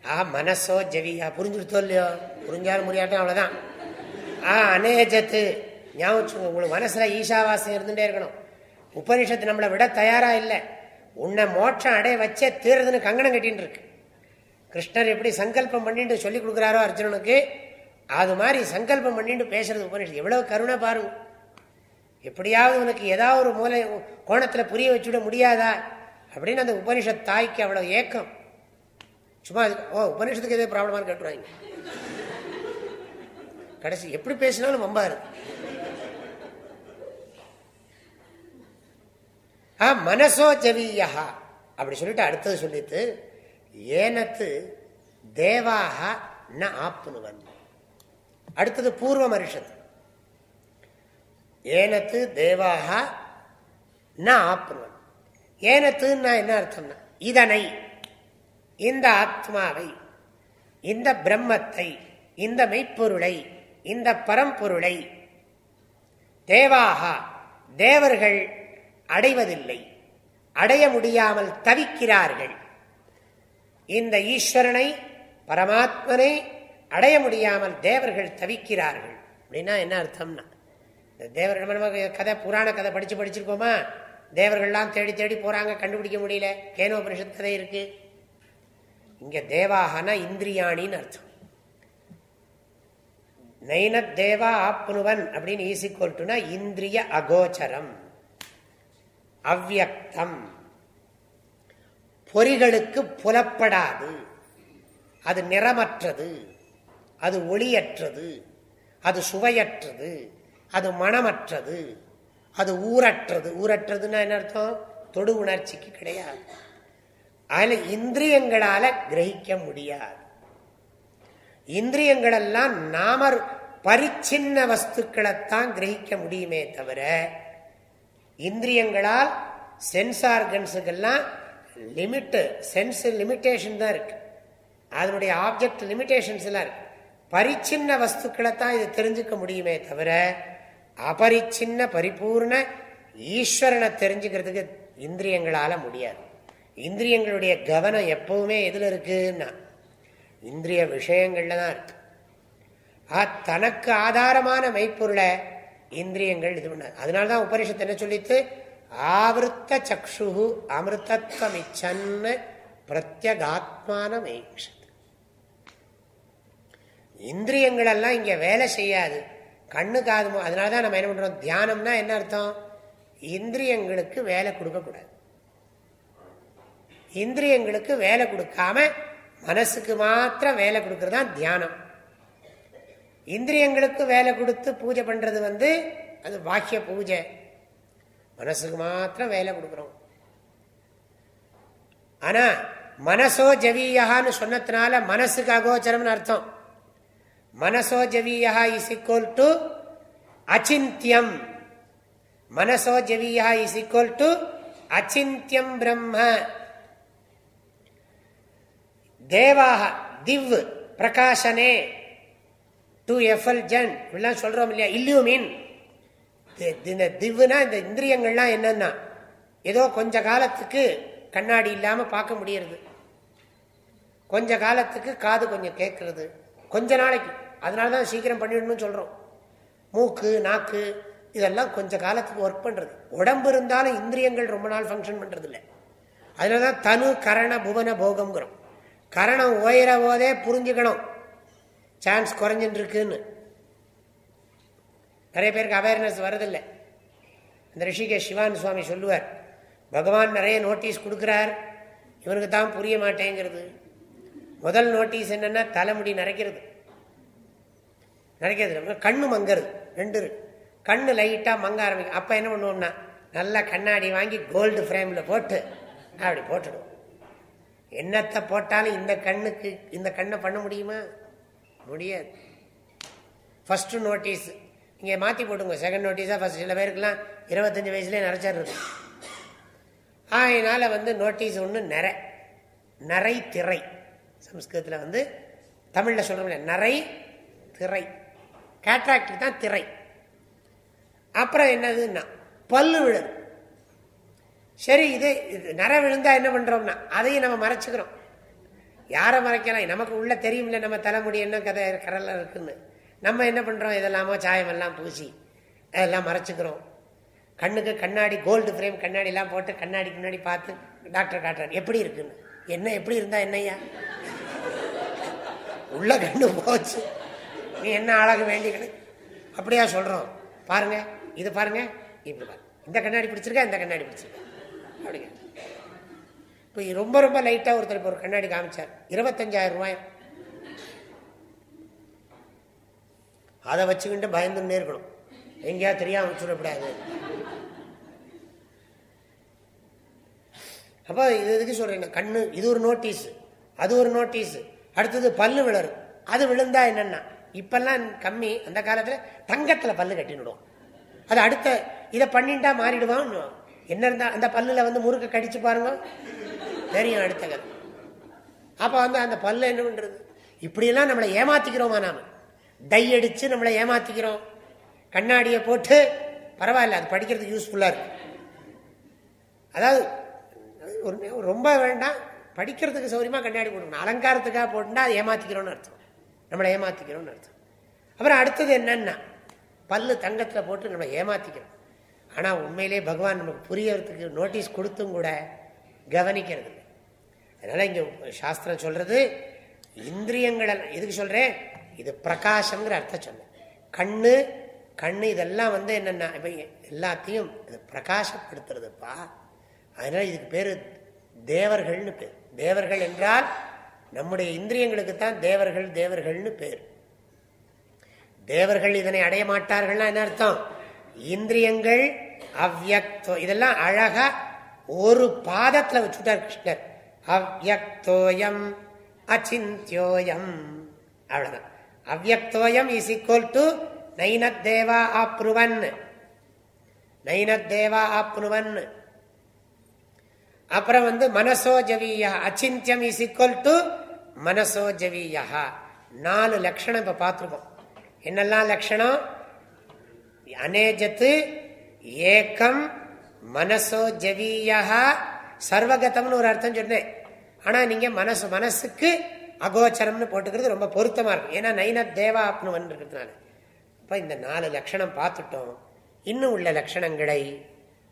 ஆ மனசோ ஜவியா. புரிஞ்சுடுத்தோ இல்லையோ? புரிஞ்சாலும் முடியாட்டும் அவ்வளவுதான். ஆ அநேஜத்து ஞாபகம் உங்களுக்கு மனசுல ஈஷாவாசம் இருந்துட்டே இருக்கணும். உபனிஷத்து நம்மளை விட தயாரா இல்லை. உன்னை மோட்சம் அடைய வச்சே தீரதுன்னு கங்கணம் கட்டின்னு இருக்கு. கிருஷ்ணர் எப்படி சங்கல்பம் பண்ணிட்டு சொல்லி கொடுக்குறாரோ அர்ஜுனனுக்கு அது மாதிரி சங்கல்பம் பண்ணிட்டு பேசுறது உபனிஷத்து எவ்வளவு கருணை பாருங்க எப்படியாவது உனக்கு ஏதாவது ஒரு மூலை கோணத்தில் புரிய வச்சுவிட முடியாதா? அப்படின்னு அந்த உபனிஷத் தாய்க்கு அவ்வளவு ஏக்கம். சும்மா ஓ உபனிஷத்துக்கு எதே ப்ராப்ளமாக கேட்டுருவாங்க கடைசி எப்படி பேசினாலும் வம்பா இருக்கு மனசோ ஜவியா அப்படி சொல்லிட்டு அடுத்தது சொல்லிட்டு ஏனத்து தேவாக ந ஆப்புனுவன் அடுத்தது பூர்வ மரிஷத்து ஏனத்து தேவாக ந ஆப்புனுவன் ஏனத்துன்னா என்ன அர்த்தம்னா இதனை இந்த ஆத்மாவை இந்த பிரம்மத்தை இந்த மெய்ப்பொருளை இந்த பரம்பொருளை தேவாக தேவர்கள் அடைவதில்லை. அடைய முடியாமல் தவிக்கிறார்கள். இந்த ஈஸ்வரனை பரமாத்மனை அடைய முடியாமல் தேவர்கள் தவிக்கிறார்கள். அப்படின்னா என்ன அர்த்தம்னா தேவர்கள் நம்ம கதை புராண கதை படிச்சு படிச்சிருக்கோமா? தேவர்கள்லாம் தேடி தேடி போறாங்க கண்டுபிடிக்க முடியல. கேனோபனிஷத் கதை இருக்கு. இங்க தேவாகனா இந்திரியாணின்னு அர்த்தம். நைன தேவா ஆப்னுவன் அப்படின்னு ஈசிக்கொல்ட்டுனா இந்திரிய அகோச்சரம் அவ்வக்தம் பொறிகளுக்கு புலப்படாது. அது நிறமற்றது அது ஒளியற்றது அது சுவையற்றது அது மனமற்றது அது ஊரற்றது ஊரற்றதுன்னா என்ன அர்த்தம்? தொடு உணர்ச்சிக்கு கிடையாது. அதில் இந்திரியங்களால கிரகிக்க முடியாது. இந்திரியங்களெல்லாம் நாம பரிச்சின்ன வஸ்துக்களைத்தான் கிரகிக்க முடியுமே தவிர இந்திரியங்களால் சென்சார்கன்ஸுக்கெல்லாம் லிமிட்டு சென்ஸ் லிமிட்டேஷன் தான் இருக்கு. அதனுடைய ஆப்ஜெக்ட் லிமிட்டேஷன்ஸ் எல்லாம் இருக்கு. பரிச்சின்ன வஸ்துக்களை தான் இது தெரிஞ்சுக்க முடியுமே தவிர அபரிச்சின்ன பரிபூர்ண ஈஸ்வரனை தெரிஞ்சுக்கிறதுக்கு இந்திரியங்களால முடியாது. இந்திரியங்களுடைய கவனம் எப்பவுமே எதுல இருக்குன்னா இந்திரிய விஷயங்கள்ல தான் இருக்கு. தனக்கு ஆதாரமான மெய்ப்பொருளை இந்திரியங்கள் இது பண்ண அதனால்தான் உபனிஷத்து என்ன சொல்லித்து ஆவருத்த சக்ஷு அமிர்தத்வமிச்சன் பிரத்யகாத்மான ஈக்ஷத் இந்திரியங்கள் எல்லாம் இங்க வேலை செய்யாது. கண்ணு காது அதனாலதான் நம்ம என்ன பண்றோம்? தியானம்னா என்ன அர்த்தம்? இந்திரியங்களுக்கு வேலை கொடுக்கக்கூடாது. இந்திரியங்களுக்கு வேலை கொடுக்காம மனசுக்கு மாத்திரம் வேலை கொடுக்கறது தான் தியானம். இந்திரியங்களுக்கு வேலை கொடுத்து பூஜை பண்றது வந்து அது பாக்கிய பூஜை. மனசுக்கு மாத்திரம் வேலை கொடுக்குறோம். ஆனா மனசோ ஜவீயான்னு சொன்னதுனால மனசுக்கு அகோச்சரம்னு அர்த்தம். மனசோ ஜவீயா இஸ் இக்குவல் டு அச்சிந்தியம். மனசோ ஜவீயா இஸ் இக்குவல் டு அச்சிந்தியம் பிரம்ம. தேவாக திவ் பிரகாசனே டு எஃப்எல் ஜன் இப்படிலாம் சொல்றோம் இல்லையா? இல்லியூமின் இந்த திவ்னா இந்த இந்திரியங்கள்லாம் என்னன்னா ஏதோ கொஞ்ச காலத்துக்கு கண்ணாடி இல்லாமல் பார்க்க முடியறது. கொஞ்ச காலத்துக்கு காது கொஞ்சம் கேட்கறது கொஞ்ச நாளைக்கு. அதனால தான் சீக்கிரம் பண்ணிடணும்னு சொல்கிறோம் மூக்கு நாக்கு இதெல்லாம் கொஞ்ச காலத்துக்கு ஒர்க் பண்ணுறது உடம்பு இருந்தாலும் இந்திரியங்கள் ரொம்ப நாள் ஃபங்க்ஷன் பண்ணுறது இல்லை அதனால தான் தனு கரண புவன போகம்ங்கிறோம். கரணம் ஓயிற போதே புரிஞ்சுக்கணும். சான்ஸ் குறைஞ்சின்னு இருக்குன்னு நிறைய பேருக்கு அவேர்னஸ் வரதில்லை இந்த ரிஷிகேஷ் சிவான் சுவாமி சொல்லுவார் பகவான் நிறைய நோட்டீஸ் கொடுக்குறார் இவனுக்கு தான் புரிய மாட்டேங்கிறது. முதல் நோட்டீஸ் என்னென்னா தலைமுடி நரைக்கிறது. நரைக்கிறது கண்ணு மங்கிறது ரெண்டு கண்ணு லைட்டாக மங்க ஆரம்பிக்கும். அப்போ என்ன பண்ணுவோம்னா நல்லா கண்ணாடி வாங்கி கோல்டு ஃப்ரேமில் போட்டு அப்படி போட்டுடும் என்னத்தை போட்டாலும் இந்த கண்ணுக்கு இந்த கண்ணை பண்ண முடியுமா? முடியாது. ஃபஸ்ட்டு நோட்டீஸ் இங்கே மாற்றி போட்டுங்க. செகண்ட் நோட்டீஸாக ஃபஸ்ட் சில பேருக்குலாம் இருபத்தஞ்சி வயசுலேயே நிறைச்சிருக்கு அதனால் வந்து நோட்டீஸ் ஒன்று நிறை. நரை திரை. சம்ஸ்கிருதத்தில் வந்து தமிழில் சொல்கிறோம்ல நரை திரை. கேட்ராக்டர் தான் திரை. அப்புறம் என்னதுன்னா பல்லு விழுது. சரி இது இது நர விழுந்தா என்ன பண்ணுறோம்னா அதையும் நம்ம மறைச்சிக்கிறோம். யாரை மறைக்கலாம்? நமக்கு உள்ள தெரியும்ல நம்ம தலைமுடி என்ன கதை கடலில் இருக்குன்னு. நம்ம என்ன பண்ணுறோம் இதெல்லாமோ சாயமெல்லாம் பூசி அதெல்லாம் மறைச்சிக்கிறோம். கண்ணுக்கு கண்ணாடி கோல்டு ஃப்ரேம் கண்ணாடிலாம் போட்டு கண்ணாடி முன்னாடி பார்த்து டாக்டர் காட்டுறாரு. எப்படி இருக்குன்னு? என்ன எப்படி இருந்தால் என்னையா உள்ள கண்ணு போச்சு. நீ என்ன அழகு வேண்டி அப்படியா சொல்கிறோம் பாருங்க இது பாருங்க. இப்படி பாருங்க இந்த கண்ணாடி பிடிச்சிருக்கா? இந்த கண்ணாடி பிடிச்சிருக்கா? அப்படிங்க. இப்போ ரொம்ப ரொம்ப லைட்டாக ஒருத்தர் இப்போ ஒரு கண்ணாடி காமிச்சார். இருபத்தஞ்சாயிரம் ரூபாய். அதை வச்சுக்கிட்டு பயந்துன்னே இருக்கணும். எங்கேயா தெரியாம வச்சுடக்கூடாது. அப்போ இது எதுக்கு சொல்றேன் கண்ணு இது ஒரு நோட்டீஸ் அது ஒரு நோட்டீஸ் அடுத்தது பல்லு விழரு அது விழுந்தா என்னன்னா இப்பெல்லாம் கம்மி அந்த காலத்தில் தங்கத்தில் பல்லு கட்டினுடும் அது அடுத்த இதை பண்ணிட்டா மாறிடுவான் என்ன இருந்தா அந்த பல்லுல வந்து முறுக்க கடிச்சு பாருங்க. தெரியும் அடுத்த கதை. அப்போ வந்து அந்த பல்லு என்ன பண்றது? இப்படியெல்லாம் நம்மளை ஏமாத்திக்கிறோமா நாம? டை அடித்து நம்மளை ஏமாத்திக்கிறோம். கண்ணாடியை போட்டு பரவாயில்ல அது படிக்கிறதுக்கு யூஸ்ஃபுல்லாக இருக்கு. அதாவது ரொம்ப வேண்டாம் படிக்கிறதுக்கு சௌரியமாக கண்ணாடி போட்டுக்கணும். அலங்காரத்துக்காக போட்டுனா அது ஏமாத்திக்கிறோம்னு அர்த்தம். நம்மளை ஏமாத்திக்கிறோம்னு அர்த்தம். அப்புறம் அடுத்தது என்னன்னா பல்லு தங்கத்தில் போட்டு நம்மளை ஏமாத்திக்கிறோம். ஆனால் உண்மையிலே பகவான் நமக்கு புரியறதுக்கு நோட்டீஸ் கொடுத்தும் கூட கவனிக்கிறது அதனால் அதனால இங்கே சாஸ்திரம் சொல்றது இந்திரியங்களெல்லாம் எதுக்கு சொல்றேன்? இது பிரகாசம்ங்கிற அர்த்தம் சொன்னேன். கண்ணு கண்ணு இதெல்லாம் வந்து என்னென்னா இப்போ எல்லாத்தையும் இது பிரகாசப்படுத்துறதுப்பா. அதனால இதுக்கு பேர் தேவர்கள்னு பேர். தேவர்கள் என்றால் நம்முடைய இந்திரியங்களுக்கு தான் தேவர்கள் தேவர்கள்னு பேர். தேவர்கள் இதனை அடைய மாட்டார்கள்னா என்ன அர்த்தம்? இந்திரியங்கள் அவ்வக்தோ இதெல்லாம் அழகா ஒரு பாதத்துல வச்சுட்டார் கிருஷ்ணர். அவ்வக்தோயம் அச்சிந்தியோயம். அவ்வளவுதான். அவ்வக்தோயம் இஸ் ஈக்குவல் டு நைனத் தேவா ஆப்ருவன் நைனத் தேவா ஆப்னுவன் அப்புறம் வந்து மனசோஜவியா அச்சிந்தியம் இஸ் ஈக்குவல் டு மனசோஜவியா நாலு லட்சணம் இப்ப பார்த்துருக்கோம் என்னெல்லாம் லட்சணம் அநேஜத்து ஏக்கம் மனசோ ஜவீயா சர்வகதம்னு ஒரு அர்த்தம் சொன்னேன். ஆனா நீங்க மனசு மனசுக்கு அகோச்சரம்னு போட்டுக்கிறது ரொம்ப பொருத்தமாக இருக்கும் ஏன்னா நைன தேவா ஆப்னுவன் இருக்கிறதுனால இப்போ இந்த நாலு லட்சணம் பார்த்துட்டோம். இன்னும் உள்ள லட்சணங்களை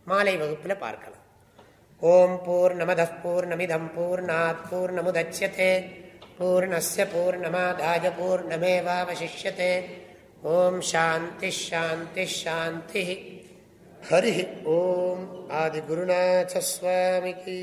மாலை வகுப்பில் பார்க்கலாம். ஓம் பூர் நமத பூர் நமிதம் பூர் நாத் பூர் நமுதட்சதே பூர்ணஸ்ய பூர்ணமாதாய பூர்ணமேவாவசிஷ்யதே. ஓம் சாந்தி ஷாந்தி ஷாந்தி. ஹரி ஓம் ஆதிகுருநாசஸ்வாமிக்கு